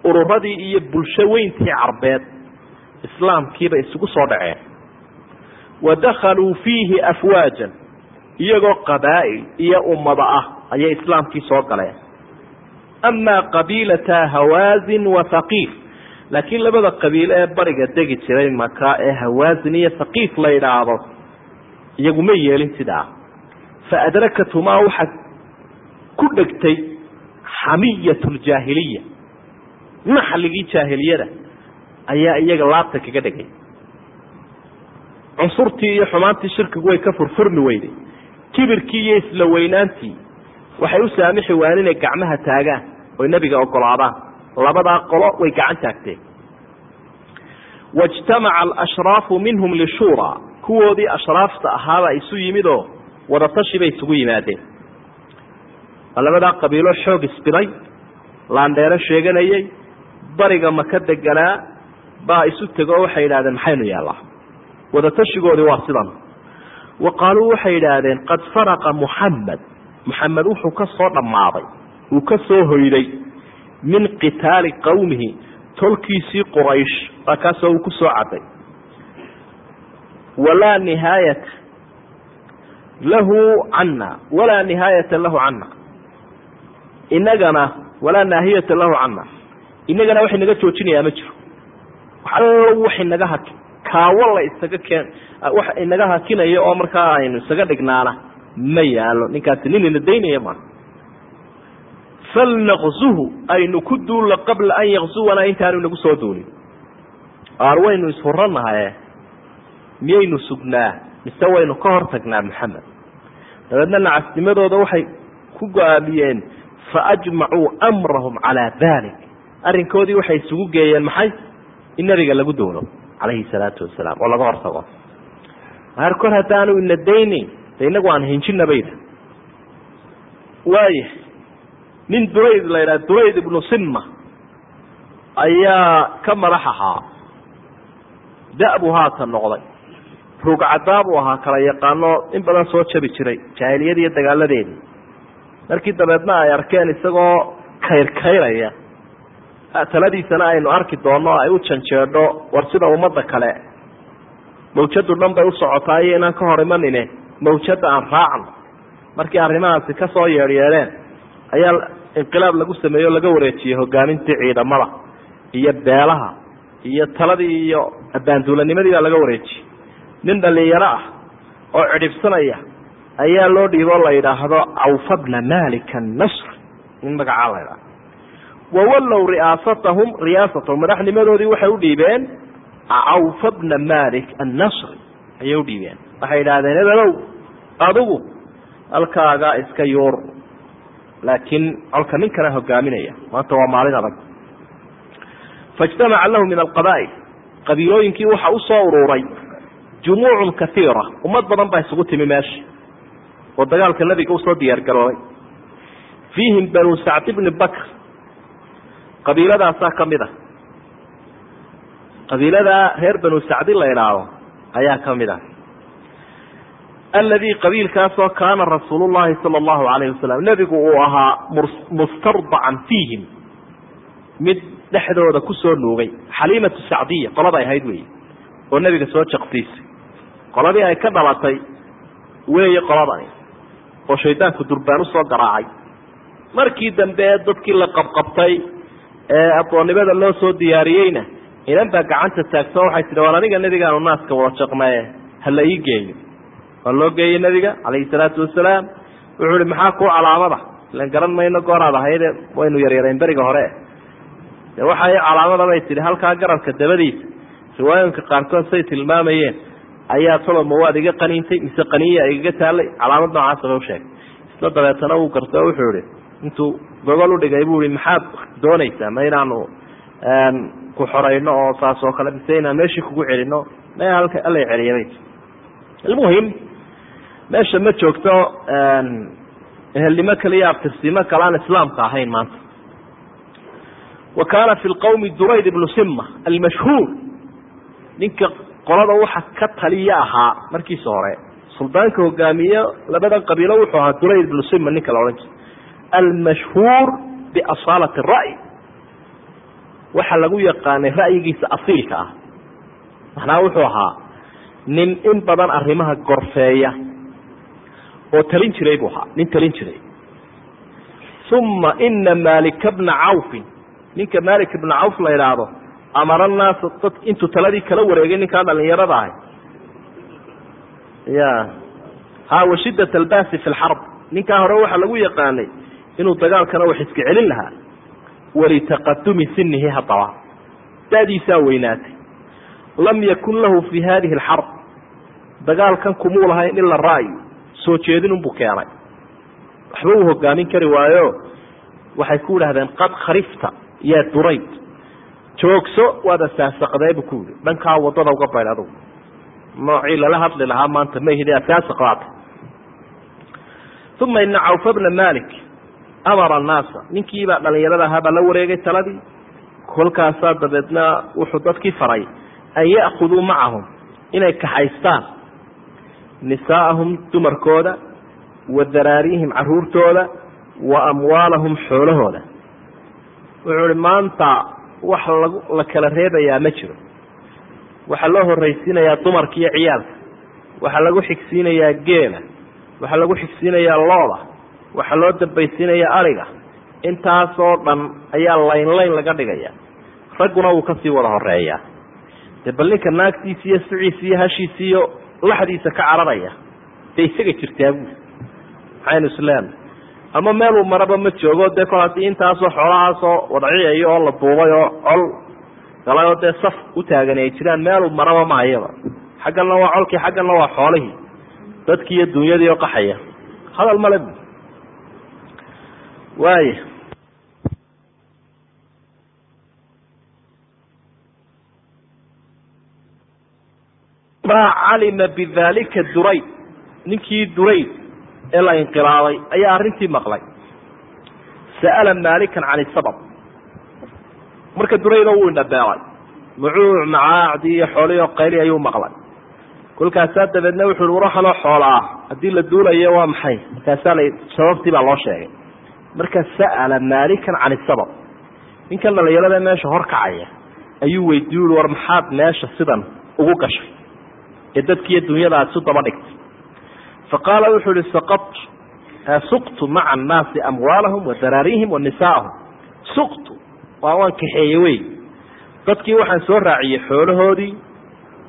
ururadii iyo bulsho weyntii carbeed islaamkiibay isugu soo dhaceen. Wa dakhaluu fiihi afwaajan iyagoo qabaa'il iyo ummada ah ayay islaamkii soo galeen. Amaa qabiilata hawaasin wa haqiif laakiin labada qabiil ee bariga degi jiray maka ee hawaasin iyo haqiif la yidhaahdo iyagu ma yeelin sidaa fa adrakathumaa waxaa ku dhegtay xamiyat ljaahiliya naxligii jaahiliyada ayaa iyaga laabta kaga dhegay cunsurtii iyo xumaantii shirkigu way ka furfurmi weyday kibirkii iyo isla weynaantii waxay u saamixi waan inay gacmaha taagaan oy nebiga ogolaadaan. Labadaa qolo way gacan taagteen. Waijtamaca alashraafu minhum lishuura. Kuwoodii ashraafta ahaabaa isu yimidoo wadatashi bay isugu yimaadeen. Waa labadaa qabiilo xoog isbiday laandheero sheeganayey bariga maka deganaa baa isu tegoo waxay yidhahdeen maxaynu yeellaa wadatashigoodii waa sidan. Wa qaaluu waxay yidhaahdeen qad faraqa muxamed muxamed wuxuu ka soo dhammaaday uu ka soo hoyday min qitaali qowmihi tolkiisii quraysh baa kaasoo uu ku soo cadday. Walaa nihaayata lahu cana walaa nihaayata lahu cana inagana walaa naahiyata lahu cana inagana wax inaga joojinayaa ma jiro allo wax inaga haki kaawo la isaga keen wax inaga hakinaya oo markaa aynu isaga dhignaana ma yaalo ninkaasi nin ina daynaya maa falnaqzuhu aynu ku duulla qabla an yakzuwanaa intaanu inagu soo duulin. Aar waynu ishuranahaye miyaynu sugnaa mise waynu ka hor tagnaa maxamed dabeedna nacasnimadooda waxay ku go'aamiyeen faajmacuu amrahum calaa dalik arrinkoodii waxay isugu geeyeen maxay in nabiga lagu doono calayhi salaatu wasalaam oo laga hortago. Maar kor haddaanu ina daynayn de inagu aan hinjina bayda waaya nin durayd la yidhaha durayd ibnu simma ayaa ka madax ahaa. Da-buu haatan noqday. Ruugcadaa buu ahaa kala yaqaano in badan soo jabi jiray jaahiliyadii iyo dagaaladeedii markii dabeedna ay arkeen isagoo kayrkayraya taladiisana aynu arki doonno ay u janjeedho war sida ummadda kale. Mawjadu dhan bay u socotaa iyo inaan ka hor imanine. Mawjadda aan raacno. Markii arrimahaasi ka soo yeedhyeedheen ayaa inqilaab lagu sameeyey o laga wareejiyey hogaamintii ciidamada iyo beelaha iyo taladii iyo abaanduulanimadii baa laga wareejiyey nin dhalinyaro ah oo cidhibsanaya ayaa loo dhiibo la yidhaahdo cawfa bna malik annasr in magacaa la ydhaahdo wawallow ri'aasatahum riyaasatahum madaxnimadoodii waxay u dhiibeen cawfa bna malik annasri ayay u dhiibeen. waxay yidhahdeen ebelow adigu halkaaga iska yuur laakiin colka nin kana hogaaminaya maanta waa maalin adag. faijtamaca lahu min alqabaa'il qabiilooyinkii waxa u soo ururay jumuucun kaiira ummad badan baa isugu timi meesha oo dagaalka nebiga u soo diyaar garoobay fiihim banu sacd bni bakr qabiiladaasaa ka mid a qabiiladaa reer banu sacdi la idhaahdo ayaa ka mid ah. Alladii qabiilkaasoo kaana rasuulu llahi sala allahu alayhi wasalam nebigu uu ahaa mustardacan fiihim. Mid dhexdooda ku soo nuugay xaliimatu sacdiya qoladay ahayd wey oo nebiga soo jaqsiisay qoladii ay ka dhalatay weeye qoladani oo shaydaanku durbaan u soo garaacay. Markii dambe dadkii la qabqabtay ee addoonnimada loo soo diyaariyeyna inan baa gacanta taagto waxay tihi war aniga nebigaanu naaska wada jaqnaye hala ii geeyo waa loo geeyey nebiga calayhi salaatu wasalaam wuxuu ihi maxaa kuu calaamada? Ilan garan mayno gooraad ahayde waynu yaryarayn beriga hore. De waxay calaamada bay tihi halkaa garabka dabadiisa riwaayooyinka qaarkood say tilmaamayeen ayaa toloma waad iga qaniintay mise qaniya igaga taalay calaamad noocaasaba usheegay isla dabeetana uu garto wuxuu ihi intuu gogol udhigay buu ihi maxaad doonaysaa ma inaanu ku xorayno oo saas oo kale mise inaan meeshii kugu celino? Ma alla celiyabay almuhim meesha ma joogto ehelnimo kaliya abtirsimo kale aan islaamka ahayn maanta. Wa kaana fi lqawmi durayd ibnu sima almashhuur. Ninka qolada waxa ka taliya ahaa markiisa hore suldaanka hogaamiye labadan qabiilo wuxuu ahaa durayd ibnu sima ninka la odhan jira almashhuur biasaalati ra'y waxa lagu yaqaanay ra'yigiisa asiilka ah. Macnaha wuxuu ahaa nin in badan arrimaha gorfeeya oo talin jiray buu ahaa nin talin jiray. Uma ina malika bna cawfin ninka malik ibna cawf la idhaahdo amara naasa dad intuu taladii kala wareegay ninkaa dhalinyarada ahay. Ya ha wa shidat albasi fi lxarb ninkaa hore waxaa lagu yaqaanay inuu dagaalkana wax iska celin lahaa. Walitaqadumi sinihi haddaba dadiisaa weynaatay. Lam yakun lahu fi hadihi alxarb dagaalkan kumuu lahayn ila ra'yu soo jeedin unbuu keenay. Waxba uu hogaamin kari waayo. Waxay ku idhahdeen qad kharifta yaa durayd. Joogso waada saasaqdee bu ku yihi dhankaa waddada uga baydh adugu. Noocii lala hadli lahaa maanta mahidi asaasaqdaata uma ina cawfa bna malik amara annaasa ninkiibaa dhalinyarada ahaa baa la wareegay taladii kolkaasaa dabeedna wuxuu dadkii faray an ya'khuduu macahum inay kaxaystaan nisaa'ahum dumarkooda wa daraarihim caruurtooda wa amwaalahum xoolahooda. Wuxuu ihi maanta wax lag la kala reebayaa ma jiro. Waxaa loo horraysiinayaa dumarka iyo ciyaalka. Waxaa lagu xigsiinayaa geela. Waxaa lagu xigsiinayaa looda waxaa loo dambaysiinayaa ariga. Intaasoo dhan ayaa layn layn laga dhigaya. Ragguna wuu ka sii wada horeeyaa dee bal ninka naagtiisa iyo siciisa iyo hashiisa iyo laxdiisa ka cararaya dee isaga jirtaa buuli maxaynu isleena ama meeluu maraba ma joogo dee kol haddii intaasoo xoolahaasoo wadciyayo oo la duubay oo col galayoo dee saf u taagan ay jiraan meeluu maraba mahayaba xagganna waa colkii xagganna waa xoolihii. Dadkii iyo dunyadii oo qaxaya. Hadal male bu waaya maa calima bidalika durayd ninkii durayd ee la inqilaabay ayaa arrintii maqlay. Sa'ala maalikan can isabab marka duraydo wuu indhabeelay mucuuc macaacdii iyo xoolihii oo qayli ayuu maqlay. Kolkaasaa dabeedna wuxu uhi waraxanoo xoola ah haddii la duulayo waa maxay? Markaasaa la sababtii baa loo sheegay marka sa'ala maalikan can isabab ninkan dhalinyarada meesha horkacaya ayuu weydiiy ui war maxaad meesha sidan ugu gashay ee dadkiiyo dunyada aad isu daba dhigtay. Faqaala wuxuu ihi saqadtu suqtu maca annaasi amwaalahum wa daraarihim wa nisaa'ahum. Suqtu waa waan kaxeeye wey. Dadkii waxaan soo raaciyey xoolahoodii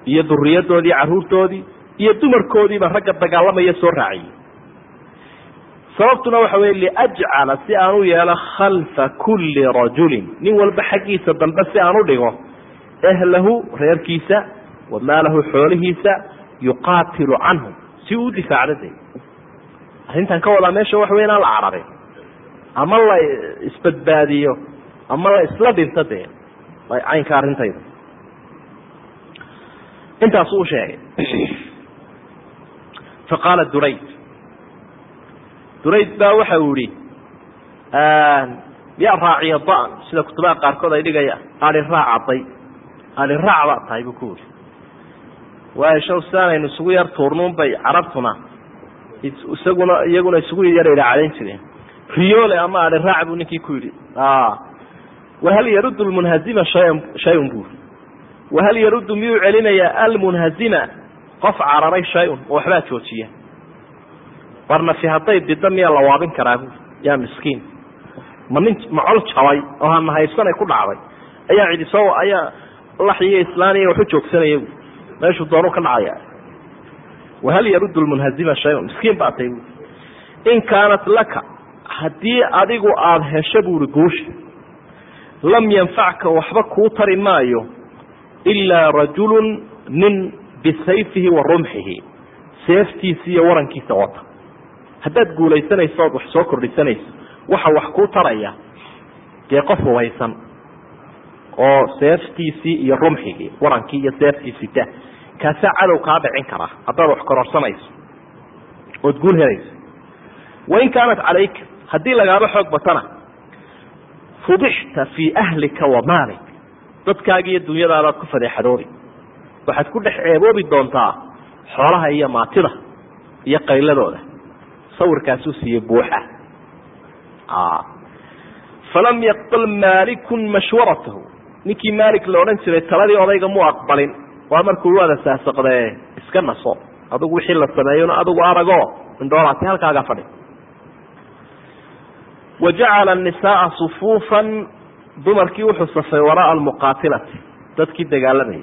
iyo duriyadoodii carruurtoodii iyo dumarkoodiiba ragga dagaalamaya soo raaciyey sababtuna waxa weye liajcala si aan u yeelo khalfa kulli rajulin. Nin walba xaggiisa dambe si aan u dhigo ehlahu reerkiisa wa maalahu xoolihiisa yuqaatilu canhum. Si uu udifaacdo de arrintan ka wadaa meesha waxa wey inaan la cararin. Ama la isbadbaadiyo ama la isla dhinto dee. Caynka arrintayda intaasuu u sheegay. Faqaala durayd durayd baa waxa uu yihi yaa raaciya da- sida kutubaha qaarkood ay dhigayaan ali raac caday ali raac baa tahay buu ku yidhi. Waayo shaw sidaanaynu isugu yar tuurnuun bay carabtuna isaguna iyaguna isugu yar idhaacdayn jireen. Riyoole ama ali raac? buu ninkii ku yidhi. Wahal yaruddu lmunhazima shayan shayun? buuri wahal yaruddu miyuu celinayaa almunhazima qof cararay shay-un oo waxbaa joojiya warnafi hadday didda miyaa la waabin karaa buuri yaa miskiin ma nin macol jabay oo hanahaysanay ku dhacday. Ayaa cidi soo ayaa laxiyo islaaniya waxu joogsanaya bu meeshuu doonu ka dhacaya. Wahal yaruddu lmunhazima shayun? Miskiin baa tay buuri in kaanat laka haddii adigu aada hesho buuri guusha. Lam yanfacka waxba kuu tari maayo ilaa rajulun nin bisayfihi wa rumxihi. Seeftiisa iyo warankiisa wata haddaad guulaysanayso ood wax soo kordhisanayso waxa wax kuu taraya dee qof hubaysan oo seeftiisii iyo rumxigii warankii iyo seeftii sita kaasaa cadow kaa dhicin karaa haddaad wax kororsanayso ood guul helayso. Wain kaanat calayka haddii lagaaba xoog batana fudixta fii ahlika wa maalik dadkaaga iyo dunyadaadaad ku fadeexadoobi waxaad ku dhex ceeboobi doontaa xoolaha iyo maatida iyo qayladooda sawirkaasuu siiyey buuxa. Falam yaqbal maalikun mashwaratahu. Ninkii maalik la odhan jiray taladii odayga mu aqbalin. Waa markuu waada iska naso. Adigu wixii la sameeyona adigu arago. Indhoolaati halkaaga fadhi. Wa jacala nisaaa sufuufan dumarkii wuxuu safay waraaa almuqaatilati dadkii dagaalamayay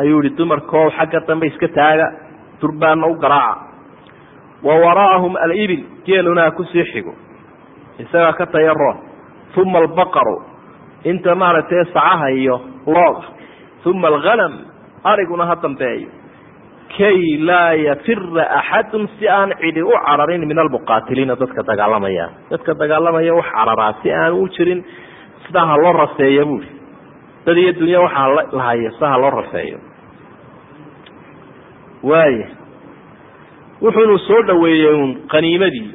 ayuu yihi dumarkoo xagga dambe iska taaga. Durbaana u garaaca wa waraa'ahum alibil geelunaa ku sii xigo. Isagaa ka tayaro uma albaqaru inta maaragtay sacaha iyo looda. Uma alghanam ariguna ha dambeeyo. Kay laa yafira axadun si aan cidi u cararin min almuqaatiliina dadka dagaalamaya. Dadka dagaalamaya wax cararaa si aan u jirin sidaa ha loo raseeyo buuri dad iyo dunya waxaa lahayo sida ha loo raseeyo waaya wuxuunu soo dhaweeyey un qaniimadii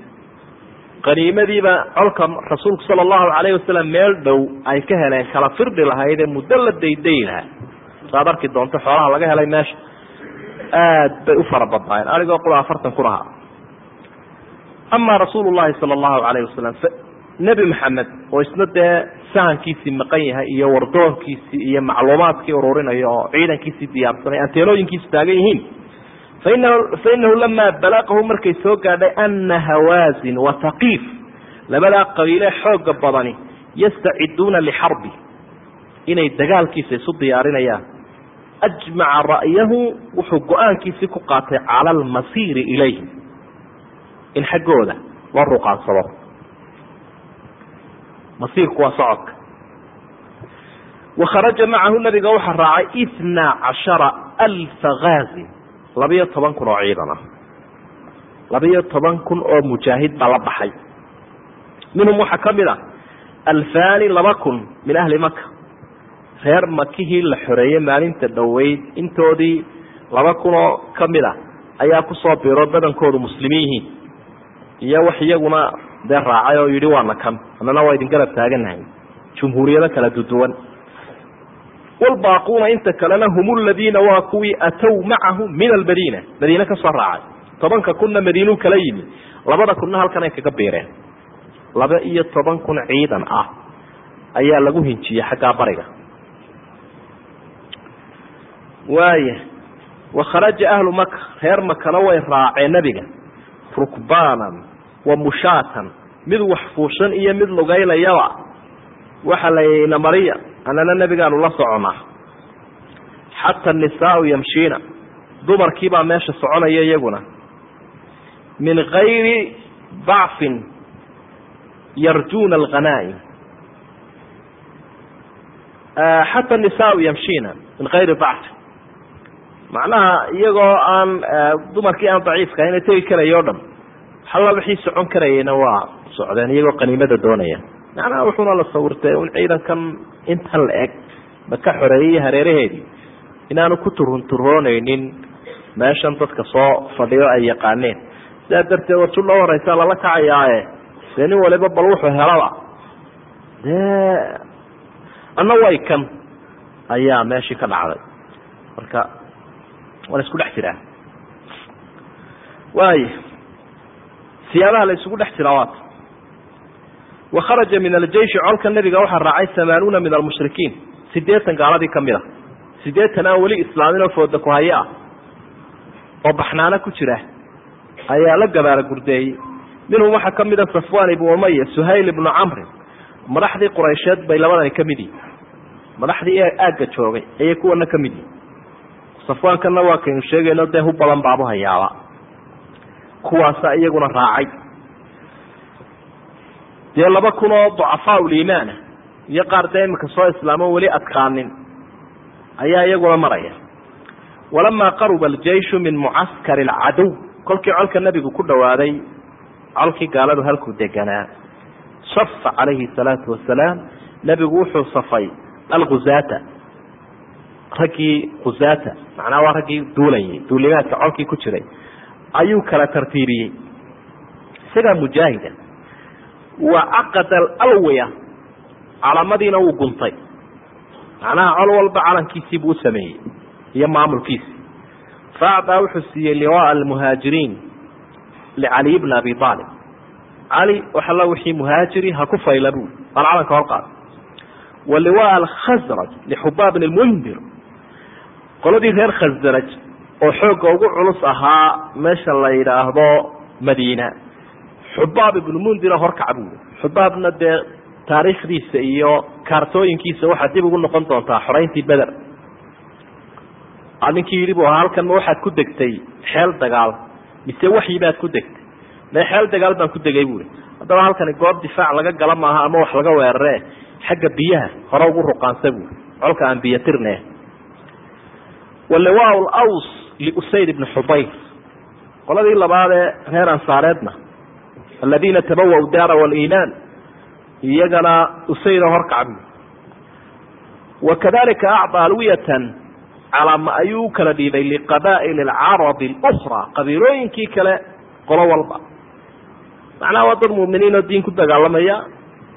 qaniimadiiba colka rasuulku sala allahu calayhi wasalam meel dhow ay ka heleen kala firdhi lahaydee muddo la dayday lahaa. Saad arki doonto xoolaha laga helay meesha. Aad bay u fara badnaayeen anigoo qura afartan kun ahaa amaa rasuulu llahi sala allahu calayhi wasalam nebi maxamed oo isna dee sahankiisii maqan yahay iyo wardoonkiisii iyo macluumaadkii ururinayo oo ciidankiisii diyaarsanay anteenooyinkiisu taagan yihiin fainahu lamaa balaqahu markay soo gaadhay ana hawaazin wa taqiif labadaa qabiile xooga badani yastaciduuna lixarbi inay dagaalkiisa isu diyaarinayaan ajmaca ra'yahu wuxuu go'aankiisii ku qaatay cala almasiiri ilayhim in xaggooda loo ruqaansado masiirku waa socodka wakharaja macahu nabiga waxaa raacay itnaa cashara alfa ghaazin labiyo toban kun oo ciidan ah. Labiyo toban kun oo mujaahid baa la baxay. Minhum waxaa ka mid a alfaani laba kun min ahli maka reer makihii la xoreeyey maalinta dhoweyd intoodii laba kun oo ka mid a ayaa ku soo biro badankoodu muslimiin yihiin. Iyo wax iyaguna dee raacay oo yidhi waana kan annana waa idin garab taaganahay jumhuuriyado kala duduwan wlbaaquuna inta kalena hum ladiina waa kuwii atow macahu min almadiina. Madiine ka soo raacay. Tobanka kunna madiinuu kala yimi. Labada kunna halkan kaga biireen. Laba iyo toban kun ciidan ah ayaa lagu hinjiyey xaggaa bariga. Waaya wakharaja ahlu maka reer makana way raaceen nebiga rukbaanan wa mushaatan. Mid wax fuushan iyo mid lugaynayaba waxa la ina mariya annana nebigaanu la soconaa. Xata anisaau yamshiina. Dumarkiibaa meesha soconaya iyaguna. Min gayri bacfin yarjuuna alghanaa'im. Xata anisaau yamshiina min gayri bacfin macnaha iyagoo aan dumarkii aan daciifka ahayna tegi karaya o dhan halla wixii socon karayeyna waa socdeen iyagoo qaniimada doonaya macnaha wuxuuna la sawirtay un ciidankan intan la eg maka xoreeyey hareeraheedii? Inaanu ku turunturooneynin meeshan dadka soo fadhiyo ay yaqaaneen. Sidaa darteed warjul loo horeysa lala kacayaaye. Dee nin waliba bal wuxuu helaba? Dee anna way kan ayaa meeshii ka dhacday. Marka waa la isku dhex jiraa. Waaya siyaabaha la isugu dhex jiraa waata wakharaja min aljeishi colka nebiga waxaa raacay hamaanuuna min almushrikiin. Sideetan gaaladii ka mid a sideetan aan weli islaamin oo fooda ku haye ah. oo baxnaano ku jira. Ayaa la gabaara gurdeeyey. Minhum waxaa ka mid a safwan ibnu umaya suhayl ibnu camrin madaxdii quraysheed bay labadani ka mid yihiin madaxdii aagga joogay ayay kuwana ka mid yihiin safwaankana waa kaynu sheegayno dee hu badan baabu hayaaba. Kuwaasa iyaguna raacay dee laba kun oo ducafaa ulimaana iyo qaar dee imika soo islaamo weli adkaanin. Ayaa iyaguna maraya. Walamaa qaruba aljeishu min mucaskari alcadow kolkii colka nebigu ku dhawaaday colkii gaaladu halkuu deganaa. Safa calayhi salaatu wasalaam nebigu wuxuu safay alguzaata raggii khuzaata macnaha waa raggii duulayay duulimaadka colkii ku jiray ayuu kala tartiibiyey. Isagaa mujaahida wa caqada alalwiya calamadiina wuu guntay. Macnaha col walba calankiisii buu sameeyey. Iyo maamulkiisii. Faacdaa wuxuu siiyey liwaaa almuhaajiriin licaliy bni abi aalib cali waxalla wixii muhaajiri ha ku fayla buuli aan calanka hor wa liwaaa alkhasraj lixubaab bni lmundir qoladii reer khasraj oo xoogga ugu culus ahaa meesha la yidhaahdo madiina xubaab ibnu mundira horkaca buuli xubaabna dee taariikhdiisa iyo kaartooyinkiisa waxaad dib ugu noqon doontaa xorayntii beder ninkii yidhi bu halkan ma waxaad ku degtay xeel dagaal mise waxyi baad ku degtay? Mee xeel dagaal baan ku degay buuri haddaba halkani goob difaac laga gala maaha ama wax laga weeraree xagga biyaha hore ugu ruqaansa buuri colka aan biyo tirne waliwaa laws liusayd ibni xubayr. Qoladii labaad ee reer ansaareedna aladiina tabawa daara waliimaan iyagana usayda horkacbi wa kadalika acطaa alwiyatan calama ayuu u kala dhiibay liqabaa'il alcarabi اlأkra qabiilooyinkii kale qolo walba macnaha waa dad mu'miniin oo diin ku dagaalamaya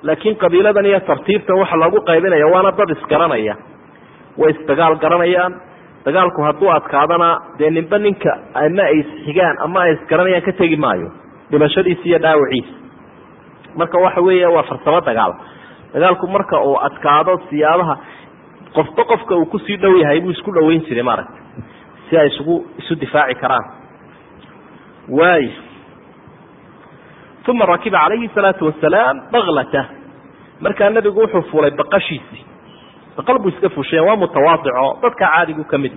laakiin qabiiladan iyo tartiibtan waxa loogu qaybinaya waana dad isgaranaya way isdagaal garanayaan dagaalku hadduu adkaadana dee ninba ninka ama ay isxigaan ama ay isgaranayaan ka tegi maayo dhimashadiisa iyo dhaawaciisa. Marka waxa weeya waa farsamo dagaal. Dagaalku marka uu adkaado siyaabaha qofba qofka uu ku sii dhow yahay buu isku dhaweyn jiray maaragta si ay isugu isu difaaci karaan. Waay uma rakiba calayhi salaatu wasalaam baklata markaa nebigu wuxuu fulay baqashiisii. Baqal buu iska fusheen waa mutawaadico dadka caadigu ka mid.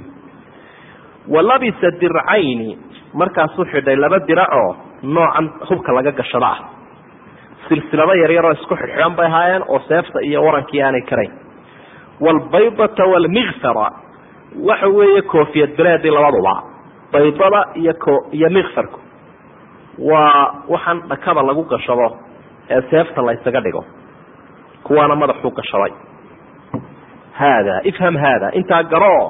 Wa labisa dircayni markaasuu xidhay laba diracoo noocan hubka laga gashado ah. Silsilado yaryaroo isku xidxidhan bay ahaayeen oo seefta iyo warankii aanay karayn waalbaydata waalmikfara waxa weeye koofiyad bileedii labaduba baydada iyo ko iyo mikfarku waa waxaan dhakada lagu gashado ee seefta la ysaga dhigo. Kuwaana madaxuu gashaday. Haada ifham haada intaa garoo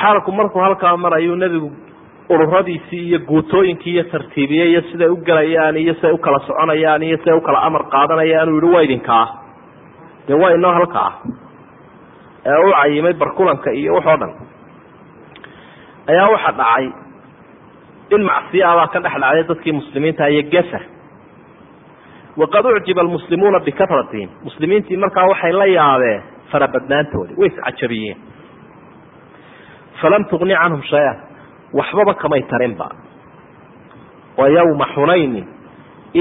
xaalku markuu halkaa marayuu nebigu ururadiisii iyo guutooyinkii iyo tartiibiyey iyo siday u gelayaan iyo siday u kala soconayaan iyo siday u kala amar qaadanayaan uu yihi waa idinkaa dee waa inoo halkaa? Ee u cayimay barkulanka iyo waxoo dhan. Ayaa waxa dhacay in macsiyaabaa ka dhex dhacday dadkii muslimiinta iyo gefa waqad ucjiba almuslimuuna bikatratihim muslimiintii markaa waxay la yaabeen farabadnaantoodii way iscajabiyeen falam tugni canhum shay-a waxbaba kamay tarinba wa yowma xunaynin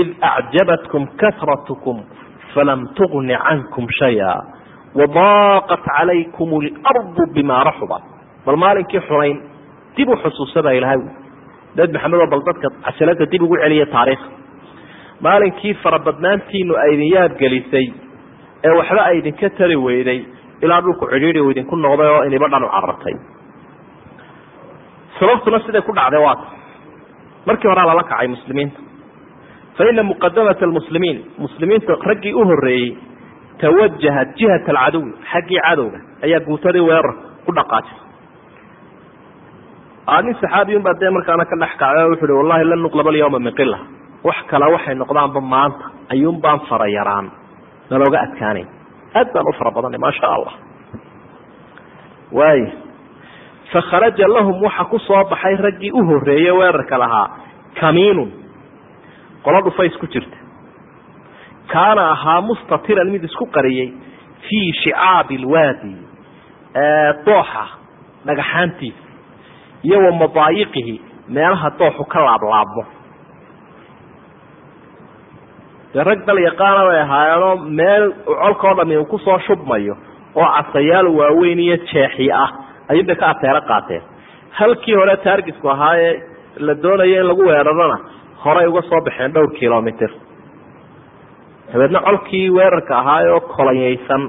id acjabatkum kasratkum falam tugni cankum shaya wadaaqat calaykum اlardu bima raxubat bal maalinkii xunayn dib u xusuusada ilahay nabi maxamed oo bal dadka casilada dib ugu celiya taariikh. Maalinkii farabadnaantiinu ay idin yaab gelisay ee waxba ay idinka tari weyday ilaa dhulku cidhiidi uu idinku noqday oo iniba dhan u carartay sababtuna siday ku dhacday waata markii horaa lala kacay muslimiinta fa ina muqadamata almuslimiin muslimiinta raggii u horeeyey tawajahat jihat alcadowi xaggii cadowga ayaa guutadii weerar ku dhaqaajay nin saxaabiyun baa dee markaana ka dhex kacay oo uhi wallahi lan nuqlaba alyawma min qila wax kale waxay noqdaanba maanta ayuun fara yaraan nalooga adkaanayn aad baan u fara badanay maasha allah waay fakharaja lahum waxa ku soo baxay raggii u horeeyey weerarka lahaa kamiinun. Qolo dhufays ku jirta. Kaana ahaa mustatiran mid isku qariyey fii shicaabi alwaadi dooxa dhagaxaantiisa iyo wa madaayiqihi meelaha dooxu ka laablaabmo. Dee rag dal yaqaana bay ahaayeenoo meel colkao dhami uu ku soo shubmayo oo casayaal waaweyn iyo jeexi ah ayuunbay ka ateero qaateen halkii hore taargisku ahaayee la doonayo in lagu weerarana horay uga soo baxeen dhowr kilomitr dabeedna colkii weerarka ahaayoo kolonyaysan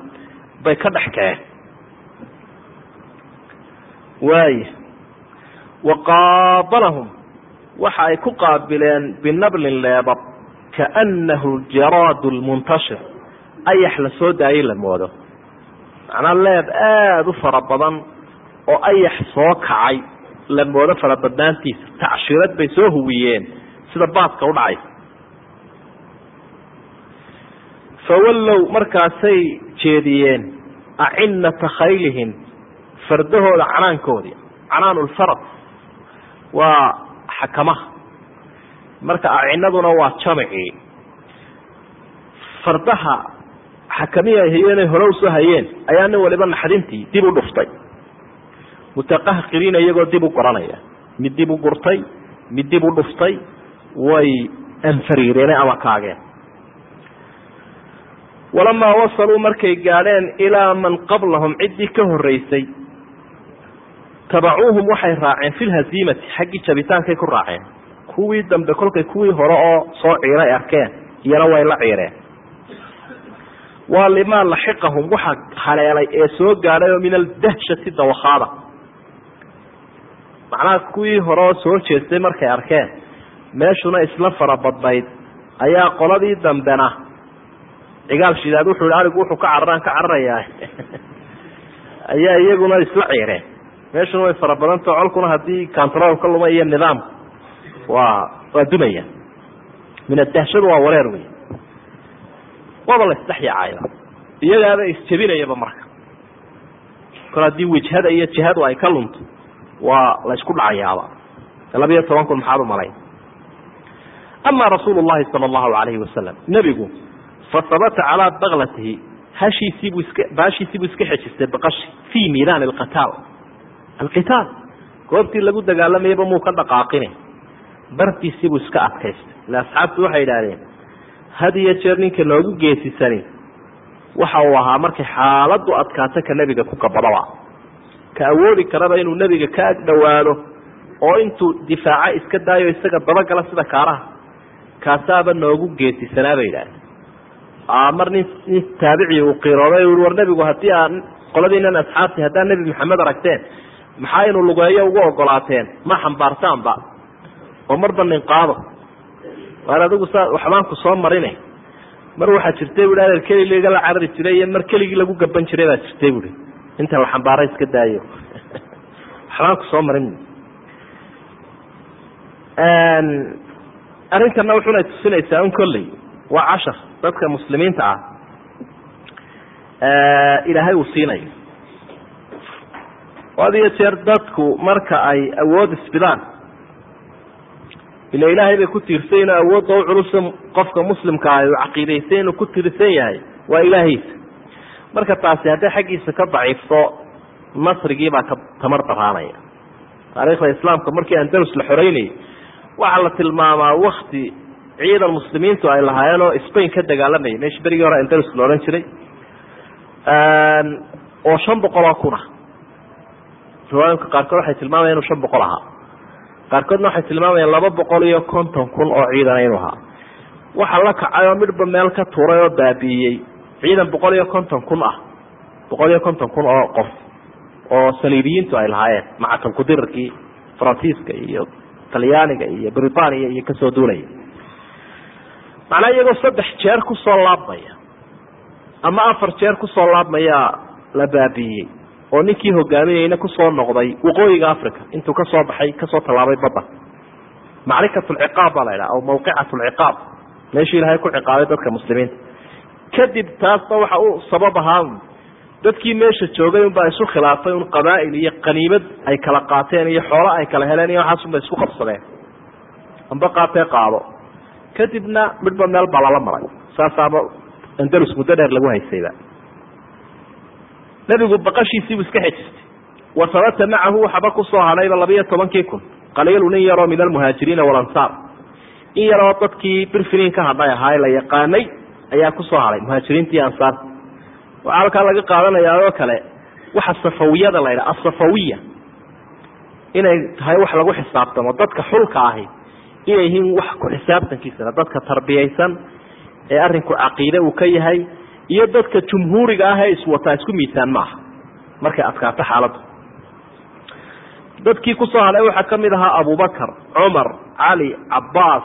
bay ka dhex kaceen waaya wa qaabalahum waxa ay ku qaabileen binablin leebab kaanahu ljaraadu lmuntashir ayax la soo daayay la moodo. Macnaa leeb aada u fara badan oo ayax soo kacay la moodo farabadnaantiisa tacshirad bay soo huwiyeen sida baaska u dhacay. Fawallow markaasay jeediyeen acinata khaylihim fardahooda canaankoodii canaan lfarad waa xakamaha marka acinaduna waa jamcii fardaha xakamihii ay hayeenay hore u soo hayeen ayaa nin waliba naxdintii dib u dhuftay mutaqahqiriina iyagoo dib u goranaya mid dib u gurtay mid dib u dhuftay way anfariireene ama kaageen. Walamaa wasaluu markay gaadheen ilaa man qablahum ciddii ka horeysay tabacuuhum waxay raaceen fi lhaziimati xaggii jabitaankay ku raaceen. Kuwii dambe kolkay kuwii hore oo soo ciiray arkeen iyana way la ciireen. Waa limaa laxiqahum waxa haleelay ee soo gaadhay oo min aldahshati dawakhaada macnaha kuwii hore oo soo jeestay markay arkeen meeshuna isla farabadnayd ayaa qoladii dambena. Cigaal shidaad wuxuu hi arigu wuxuu ka cararaan ka cararayaa. Ayaa iyaguna isla ciireen. Meeshuna way fara badantao colkuna haddii control ka luma iyo nidaamku waa waa dumaya. Min adahshadu waa wareer wey waaba la isdhexyaacayba iyagaaba isjebinayaba marka. Kol haddii wijhada iyo jihadu ay ka lunto waa la isku dhacayaaba labiyo toban kun maxaad umalay ama rasuulu llahi sala allahu alayhi wasalam nebigu fahabata calaa baklatihi hashiisiibuu iska baashiisiibuu iska xejistay baqashi fii miidaani alqitaal. Alqitaal? Goobtii lagu dagaalamayaba muu ka dhaqaaqine? Bartiisiibuu iska adkaystay. Ila asxaabtu waxay idhaahdeen had iyo jeer ninka noogu geesisani waxa uu ahaa markay xaaladdu adkaato ka nebiga ku kabadaba ka awoodi karaba inuu nebiga ka ag dhowaado oo intuu difaaca iska daayo isaga dabagala sida kaaraha kaasaaba noogu geesisanaa bay idhahdeen mar nin nin taabici uu qirooday ui war nebigu haddii aa qoladiinan asxaabti haddaa nebi maxamed aragteen maxaa inu lugeeyo ugu ogolaateen ma xambaartaanba oo marba nin qaado. Waar adigu saa waxbaan ku soo marine. Mar waxaa jirtay bu adeer keligii lagala carari jiray iyo mar keligii lagu gaban jiray baa jirtay buui inta la xambaara iska daayo. Waxbaan ku soo marin. Arrinkana wuxuna tusinaysaa un kolley. Waa cashar dadka muslimiinta ah. Ilaahay uu siinayo. Had iyo jeer dadku marka ay awood isbidaan ila ilaahay bay ku tiirsan inuu awoodda u culusa qofka muslimka ah uu caqiidaysay inuu ku tiirsan yahay waa ilaahiisa marka taasi hadday xaggiisa ka daciifto nasrigiibaa ka tamar daraanaya taariikhda islaamka markii andalus la xoreynayay waxaa la tilmaamaa wakti ciidan muslimiintu ay lahaayeen oo spain ka dagaalamayay meesha berigii hore andalus la odhan jiray oo shan boqol oo kun ah riwaayinka qaarkood waxay tilmaamayaan inuu shan boqol ahaa. Qaarkoodna waxay tilmaamayaan laba boqol iyo konton kun oo ciidana inuu ahaa. Waxa la kacay oo midhba meel ka tuuray oo baabi'iyey ciidan boqol iyo konton kun ah. Boqol iyo konton kun oo qof oo saliibiyiintu ay lahaayeen macatankudirarkii faransiiska iyo talyaaniga iyo britaniya iyo ka soo duulaya. Macnaa iyagoo saddex jeer ku soo laabmaya ama afar jeer ku soo laabmayaa la baabi'iyey oo ninkii hogaaminayna ku soo noqday waqooyiga africa intuu ka soo baxay ka soo tallaabay badda. Macrikat lciqaab baa la idhaha aw mawqicat lciqaab ilahay ku ciqaabay dadka muslimiinta kadib taasna waxa u sabab ahaa dadkii meesha joogay unbaa isu khilaafay un qabaa'il iyo qaniimad ay kala qaateen iyo xoolo ay kala heleen iyo waxaas unbay isku qabsadeen. Amba qaatee qaado. Kadibna midhba meel baa lala maray. Saasaaba andalus muddo dheer lagu haysayba. Nebigu baqashiisiibuu iska xejistay wa sabata macahu waxaba ku soo hadhayba labiyo tobankii kun qaliilu nin yaroo min almuhaajiriina walansaar in yaroo dadkii birfiniin ka hadhay ahaa la yaqaanay ayaa ku soo hadhay muhaajiriinta iyo ansaarta waxaa halkaa laga qaadanayaa oo kale waxa safawiyada la ydhaha asafawiya inay tahay wax lagu xisaabtamo. Dadka xulka ahi inay yihiin wax ku xisaabtankiisana. Dadka tarbiyaysan ee arrinku caqiide uu ka yahay iyo dadka jumhuuriga ah ee iswataa isku miisaan ma aha. Markay adkaato xaaladdu. Dadkii ku soo hadhay waxaa ka mid ahaa abubakar cumar cali cabaas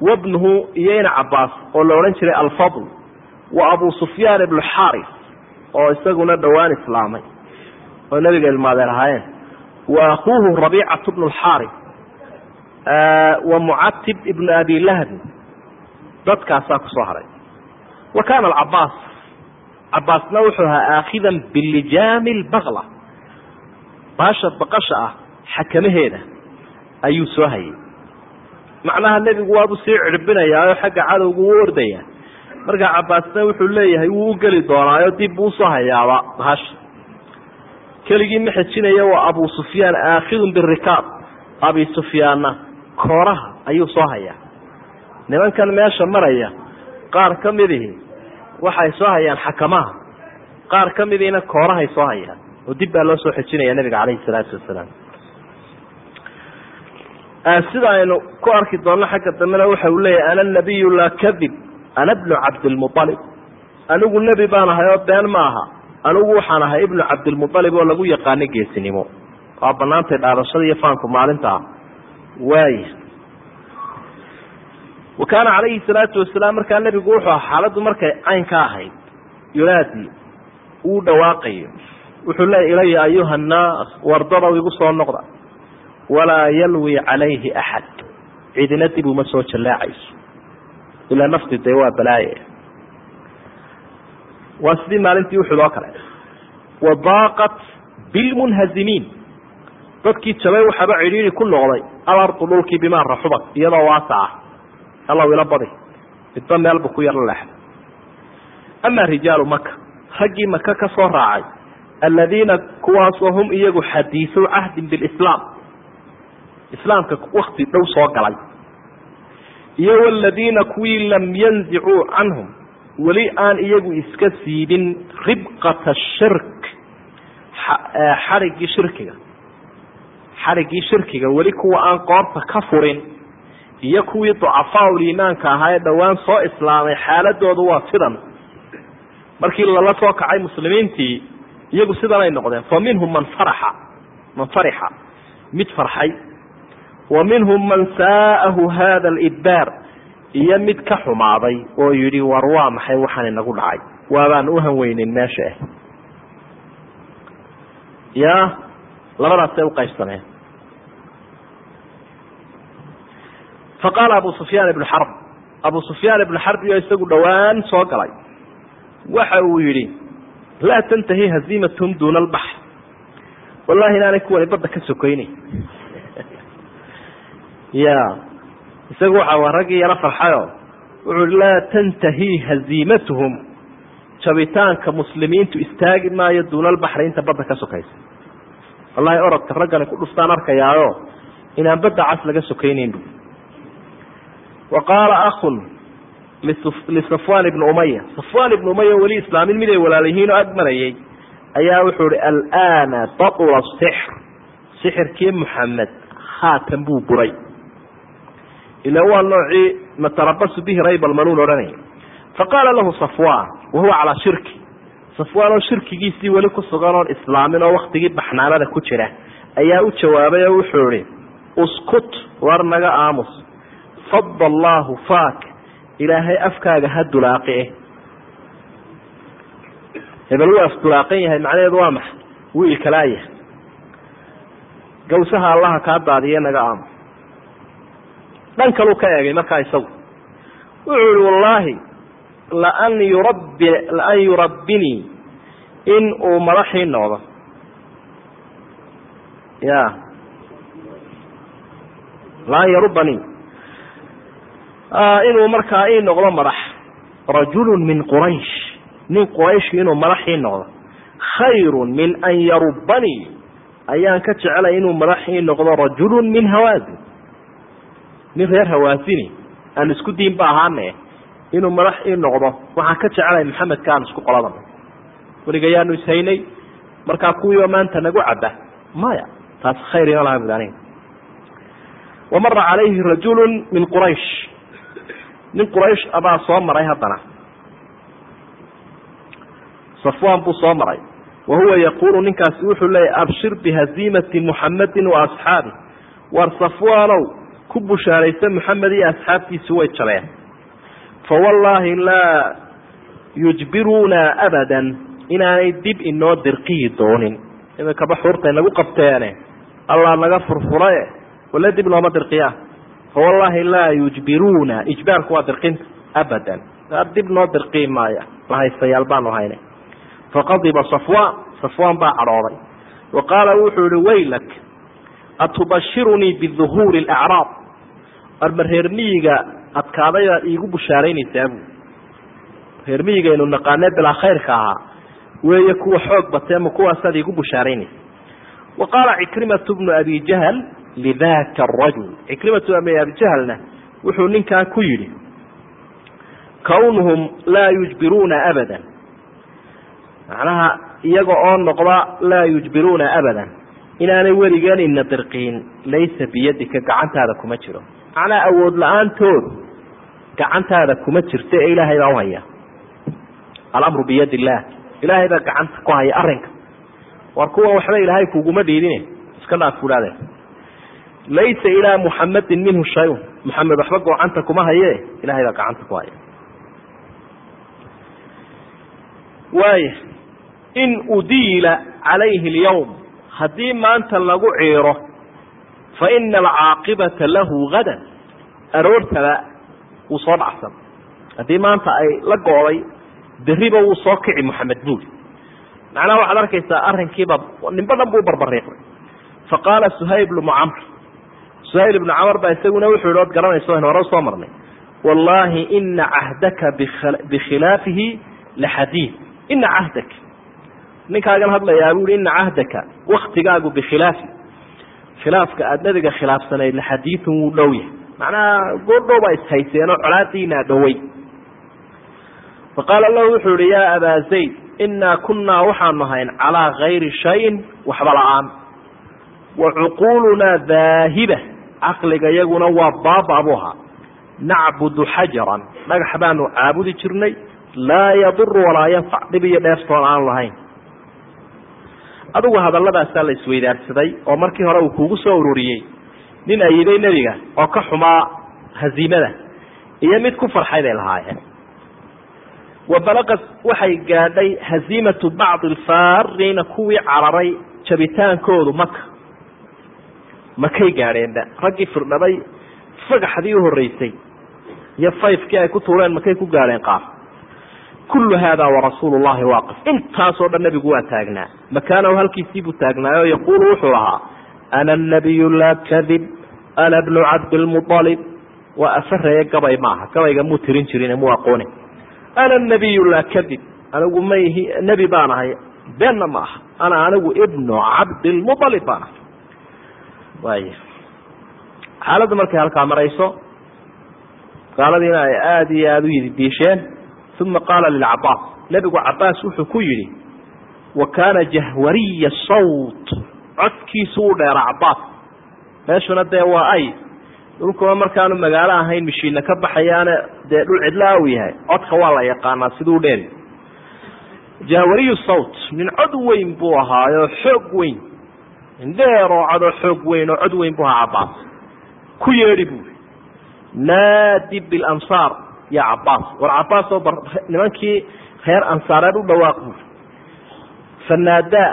wabnuhu iyo ina cabaas oo la odhan jiray alfadl wa abu sufyaan ibnu xaris oo isaguna dhowaan islaamay oo nebiga ilmaadeen ahaayeen wa akuuhu rabiicatu bnu lxaris wa mucatib ibnu abi lahbin dadkaasaa ku soo hadhay wa kaana alcabaas cabaasna wuxuu ahaa aakhidan bilijaami lbakla baasha baqasha ah xakamaheeda ayuu soo hayay macnaha nebigu waabuu sii cirbinayaa oo xagga cadowgu u ordaya. Markaa cabaasna wuxuu leeyahay wuu u geli doonaayo dib buu u soo hayaaba bahasha keligii ma xejinaya waa abu sufyaan aakhidun birikaab abi sufyaanna kooraha ayuu soo hayaa. Nimankan meesha maraya qaar ka midihi waxay soo hayaan xakamaha. Qaar ka midiina koorahay soo hayaan. Oo dib baa loo soo xejinaya nabiga calayhi salaatu wasalaam sida aynu ku arki doonno xagga dambena waxa uu leeyahay ana nabiyu laa kadib ana bnu cabdilmualib anigu nebi baan ahay oo been ma aha. Anigu waxaan ahay ibnu cabdilmualib oo lagu yaqaano geesinimo. Waa banaantay dhaadashada iyo faanku maalintaa waaya wa kaana calayhi salaatu wasalaam markaa nebigu wuxuu aha xaaladdu markay cayn ka ahayd yunaadi uu dhawaaqayo wuxuu leeya ilaya ayuha annaas wardadow igu soo noqda walaa yalwi calayhi axad. Cidina dib uma soo jallaacayso. Ilaa nafti dee waa balaaye. Waa sidii maalintii uxud oo kale. Wadaaqat bilmunhazimiin. Dadkii jabay waxaaba cidhiiri ku noqday alardu dhulkii bimaa raxubad iyadoo waasaca allaw ila badi. Midba meelbu ku yaro leexda amaa rijaalu maka raggii maka ka raacay. Aladiina kuwaasoo hum iyagu xadiisu cahdin bilislaam islaamka wakti dhow soo galay. Iyo waladiina kuwii lam yanzicuu canhum weli aan iyagu iska siibin ribqata shirk xadhiggii shirkiga. Xadhiggii shirkiga weli kuwa aan qoorta ka furin iyo kuwii ducafaaul iimaanka ahaa ee dhowaan soo islaamay xaaladoodu waa sidan. Markii lala soo kacay muslimiintii iyagu sidanay noqdeen. Fa minhum man faraxa man farixa mid farxay wa minhum man saa'ahu hada alidbaar iyo mid ka xumaaday oo yidhi war waa maxay? Waxaan inagu dhacay. Waabaan u hanweynin meesha ah ya labadaasay uqaybsameen faqaala abu sufyaan ibnu xarb abu sufyaan ibnu xarb iyo isagu dhowaan soo galay. Waxa uu yidhi laa tantahi haziimathum duuna albaxr wallahi inaanay kuwani badda ka sokoynay ya isagu waxa waa raggii yaro farxayo. Wuxuu laa tantahi haziimatuhum. Jabitaanka muslimiintu istaagi maayo duuna albaxri inta badda ka sokaysa. Wallahi orodka raggani ku dhuftaan arkayaayo inaan badda cas laga sokaynayn. Bu wa qaala akun lisafwan ibni umaya safwan ibni umaya weli islaamin mid ay walaalayihiin oo ag marayay ayaa wuxuu ihi alana batula sixr sixirkii muxamed haatan buu buray ila waa noocii matarabasu bihi raybalmanuun odhanaya faqaala lahu safwan wahuwa calaa shirki safwaan oo shirkigiisii weli ku sugan oon islaamin oo waktigii baxnaanada ku jira ayaa u jawaabay oo wuxuu ihi uskut war naga aamus fad allaahu faak ilaahay afkaaga ha dulaaqie hebel wuu afdulaaqan yahay macnaheedu waa maxay wuu ilkalaayahay gawsaha allaha kaa daadiye naga aamus dhan kaluu ka eegay markaa isagu. Wuxuu ihi wallaahi laan yurabbi laan yurabbinii in uu madaxii noqdo. Ya laan yarubanii inuu markaa ii noqdo madax. Rajulu min quraysh. Nin quraysh inuu madaxii noqdo. Khayru min an yarubanii ayaan ka jecelay inuu madaxii noqdo rajulu min hawaasin nin reer hawaasini aan isku diin ba ahaane inuu madax ii noqdo waxaan ka jecelay maxamedka aan isku qoladana weliga yaanu ishaynay markaa kuwiiba maanta nagu caba maya taas khayr ima laha bud aniga wamara calayhi rajulu min quraysh. Nin quraysh abaa soo maray haddana. Safwan buu soo maray. Wa huwa yaquulu ninkaasi wuxuu leeyahy abshir bihaziimati muxamedin wa asxaabi. War safwaanow ku bushaaraysa moxamed iyo asxaabtiisi way jabeen fawallaahi laa yujbiruuna abadan inaanay dib inoo dirqiyi doonin. Iminkaba xuurtay nagu qabteene. Allah naga furfurae wale dib nooma dirqiyaa. Fawallaahi laa yujbiruuna ijbaarku waa dirqinta abadan. Dib noo dirqii maaya lahaystayaal baanu hayna faqadiba safwaan safwaan baa cadhooday. Wa qaala wuxuu ihi waylak atubashirunii biduhuuri alacraab arma reer miyiga adkaadayaa iigu bushaaraynaysaa buu reer miyigaynu naqaanee bilaa khayrka ahaa weeye kuwa xoog batee ma kuwaasaad iigu bushaaraynaysa wa qaala cikrimatu bnu abi jahl lidaka arajul cikrimatu abi abijahlna wuxuu ninkaa ku yidhi kawnuhum laa yujbiruuna abadan. Macnaha iyaga oo noqda laa yujbiruuna abadan inaanay weligeen ina dirqiin laysa biyadika gacantaada kuma jiro macnaha awood la'aantood gacantaada kuma jirto ee ilaahay baa uhaya alamru biyadi illaah ilaahay baa gacanta ku haya arrinka. War kuwan waxba ilaahay kuguma dhiidine iska dhaaf fulaade laysa ilaa muxamadin minhu shayun. Muxamed waxba gocanta kuma haye ilahay baa gacanta ku haya. Waaya in udiila calayhi اlyawm haddii maanta lagu ciiro fa ina alcaaqibata lahu gadan aroortaba wuu soo dhacsan. Haddii maanta ay la go'day beriba wuu soo kici moxamed buuli macnaha waxaad arkaysaa arrinkiiba nimba dhan buu barbariiqday faqaala suhayb bnu camr. Suhayl ibnu camar baa isaguna wuxuu yihi od garanayso aynu hore u soo marnay. Wallaahi ina cahdaka bikhilaafihi laxadiid ina cahdaka. Ninkaagan hadlayaa buu ihi ina cahdaka waktigaagu bikhilaafi khilaafka aada nabiga khilaafsanayd laxadiidun wuu dhow yahay. Macnaha goordhow baa ishayseenoo colaadiinaa dhowey faqaala lahu wuxuu yihi yaa abaa zayd inaa kunaa waxaanu hayn calaa gayri shayin waxba la'aan. Wa cuquulunaa daahiba caqliga iyaguna waa baaba buu ahaa. Nacbudu xajaran dhagax baanu caabudi jirnay laa yaduru walaa yanfac dhib iyo dheeftoon aan lahayn adigu hadalladaasaa la isweydaarsaday oo markii hore uu kuugu soo ururiyey nin ayiday nebiga oo ka xumaa haziimada iyo mid ku farxay bay lahaayeen. Wa balaqad waxay gaadhay haziimatu bacdi alfaariina kuwii cararay jabitaankoodu maka makay gaadheenba raggii firdhabay fagaxdii u horreysay iyo fayfkii ay ku tuureen makay ku gaadheen qaar kullu haadaa warasuulu llahi waaqif intaasoo dhan nebigu waa taagnaa makaanahu halkiisiibuu taagnaayo yaquulu wuxuu ahaa ana anabiyu laa kadib ana bnu cabdilmualib waa afareeye gabay maaha gabayga muu tirin jirin muu aqooni ana nabiyu laa kadib anigu mayhi nebi baan ahay beenna ma aha ana anigu ibnu cabdilmualib baan ahay waay xaaladdu markay halkaa marayso gaaladiina ay aada iyo aada u yididiisheen uma qaala lilcabaas nebigu cabaas wuxuu ku yidhi wa kaana jahwariya sawt codkiisu u dheera cabaas meeshuna dee waa ay dhulkuna markaanu magaalo ahayn mishiina ka baxayaane dee dhul cidlaa u yahay codka waa la yaqaanaa siduu dheeri jahwariyu sawt nin cod weyn buu ahaayo xoog weyn nin dheer oo codoo xoog weyn oo cod weyn buu ahaa cabaas ku yeedhi buui naadi bilansaar ya cabaas war cabaas oo nimankii reer ansaareed u dhawaaq fanaadaa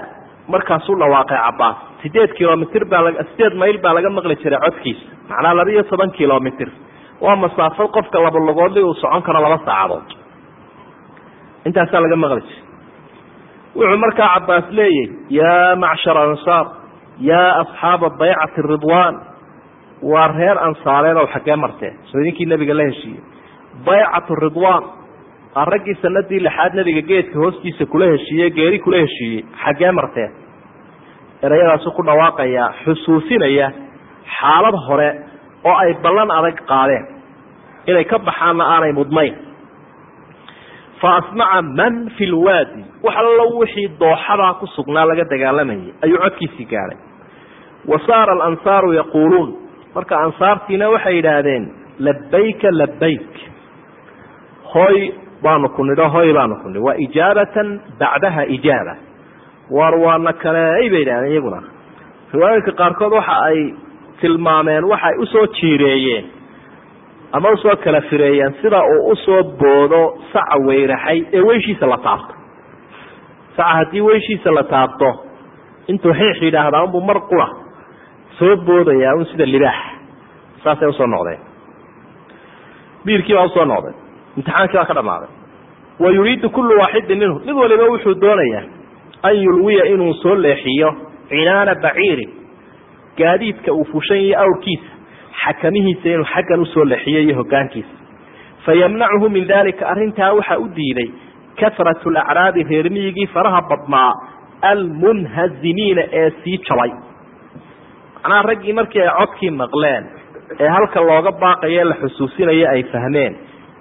markaasuu dhawaaqay cabaas sideed kilomitr baa sideed mayl baa laga maqli jiray codkiisa. Macnaa laba iyo toban kilomitr waa masaafo qofka laba lugoodli uu socon karo laba saacadood. Intaasaa laga maqli jiray. Wuxuu markaa cabaas leeyahy yaa macshar ansaar yaa asxaaba baycati ridwaan waa reer ansaareed ow xaggee marteen soo idinkii nebiga la heshiiyey baycatu ridwaan aa raggii sanadii lixaad nebiga geedka hoostiisa kula heshiiye geeri kula heshiiyey xaggee marteen erayadaasu ku dhawaaqaya xusuusinaya xaalad hore oo ay ballan adag qaadeen. Inay ka baxaanna aanay mudnayn. Fa asmaca man fi lwaadi wax allo wixii dooxadaa ku sugnaa laga dagaalamayay ayuu codkiisii gaadhay wa saara alansaaru yaquuluun. Marka ansaartiina waxay yidhaahdeen labayka labayk hoy baanu ku nidho hoy baanu ku nidho. Waa ijaabatan bacdaha ijaaba war waana kaleey bay yidhahdeen iyaguna. Riwaayooyinka qaarkood waxa ay tilmaameen waxay u soo jiireeyeen ama u soo kala fireeyeen sida uu u soo boodo saca weyraxay ee weyshiisa la taabto. Saca haddii weyshiisa la taabto intuu xiix yidhaahdaa unbuu mar qura soo boodayaa un sida libaax. Saasay u soo noqdeen. Biirkii baa u soo noqday imtixaankii baa ka dhamaaday wa yuriidu kullu waaxidin minhu. Mid waliba wuxuu doonayaa an yulwiya inuu soo leexiyo cinaana baciiri gaadiidka uu fushan yayo awrkiisa xakamihiisa inuu xaggan u soo leexiyo iyo hogaankiisa fayamnacuhu min dalika arrintaa waxaa u diiday kasratu lacraabi reermiyigii faraha badnaa almunhazimiina ee sii jabay. Macnaha raggii markii ay codkii maqleen ee halka looga baaqayo la xusuusinayo ay fahmeen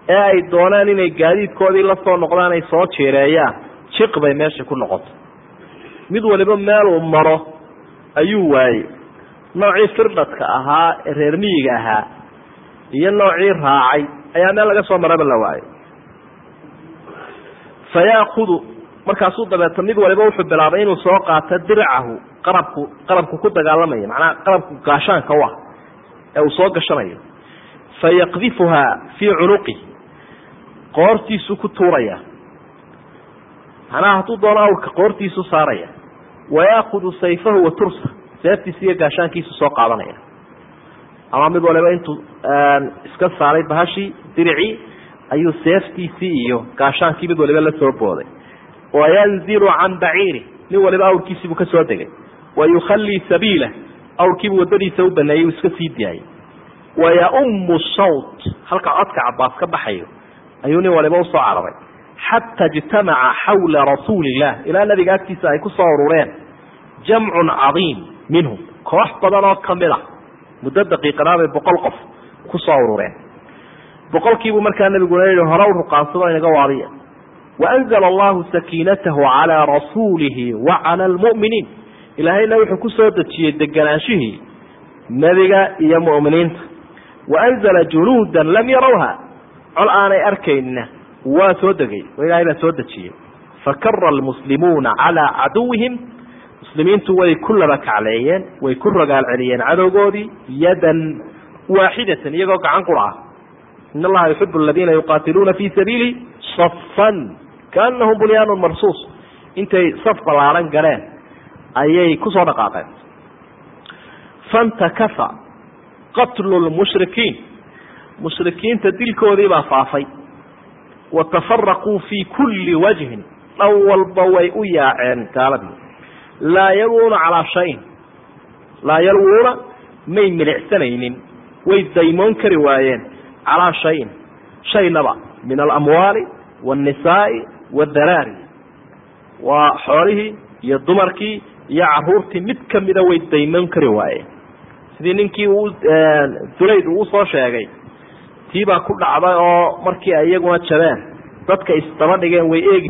ee ay doonaan inay gaadiidkoodii la soo noqdaan ay soo jeereeyaan jiq bay meesha ku noqotay. Mid waliba meeluu maro ayuu waayey. Noocii firdhadka ahaa ee reer miyiga ahaa iyo noocii raacay ayaa meel laga soo maraba la waayay fa markaasuu dabeeto mid waliba wuxuu bilaabay inuu soo qaato dircahu qarabku qarabku ku dagaalamaya macnaha qarabku gaashaanka u ah ee uu soo gashanayo. Fayaqdifuhaa fii cunuqi qoortiisu ku tuuraya. Macnaha hadduu doono awrka qoortiisu saaraya. Wayaakudu sayfahu wa tursa. Iyo gaashaankiisu soo qaadanaya. Ama mid waliba intuu iska saaray bahashii diricii ayuu seeftiisii iyo gaashaankii mid waliba la soo booday. Wayanzilu can baciiri. Nin waliba awrkiisiibuu ka soo degay. Wayukhallii sabiilah awrkiibuu waddadiisa u baneeyey uu iska sii daayay wayaumu sawt. Halka codka cabaas ka baxayo ayuu nin waliba u soo cararay. Xata ijtamaca xawla rasuuli illah ilaa nabiga agtiisa ay ku soo urureen jamcun cadiim minhum. Koox badan oo ka mid a muddo daqiiqadaabay boqol qof ku soo urureen. Boqolkiibuu markaa nabiguna yihi hore u ruqaansado inaga waabiya waanzala allahu sakiinatahu calaa rasuulihi wa cala almu'miniin. Ilaahayna wuxuu ku soo dejiyey deganaanshihii nebiga iyo mu'miniinta. Waanzala junuudan lam yarawha col aanay arkaynina waa soo degay oo ilahay baa soo dejiyey. Fakara almuslimuuna calaa caduwihim muslimiintu way ku laba kacleeyeen way ku rogaal celiyeen cadowgoodii yadan waaxidatan iyagoo gacan qura ah. In allaha yuxibu aladiina yuqaatiluuna fii sabiili safan kaanahum bunyaanu marsuus. Intay saf ballaaran galeen ayay ku soo dhaqaaqeen. Fantakafa qatlu lmushrikiin mushrikiinta dilkoodii baa faafay. Wa tafaraquu fii kulli wajhin. Dhan walba way u yaaceen gaaladii. Laa yalwuuna calaa shayin. Laa yalwuuna may milicsanaynin. Way daymoon kari waayeen. Calaa shayin. Shaynaba min alamwaali waannisaai waadaraari waa xoolihii iyo dumarkii iyo caruurtii mid kamida way daymoon kari waayeen. Sidii ninkii uu dulayd uu u soo sheegay tii baa ku dhacday oo markii ay iyaguna jabeen. Dadka isdaba dhigeen way eegi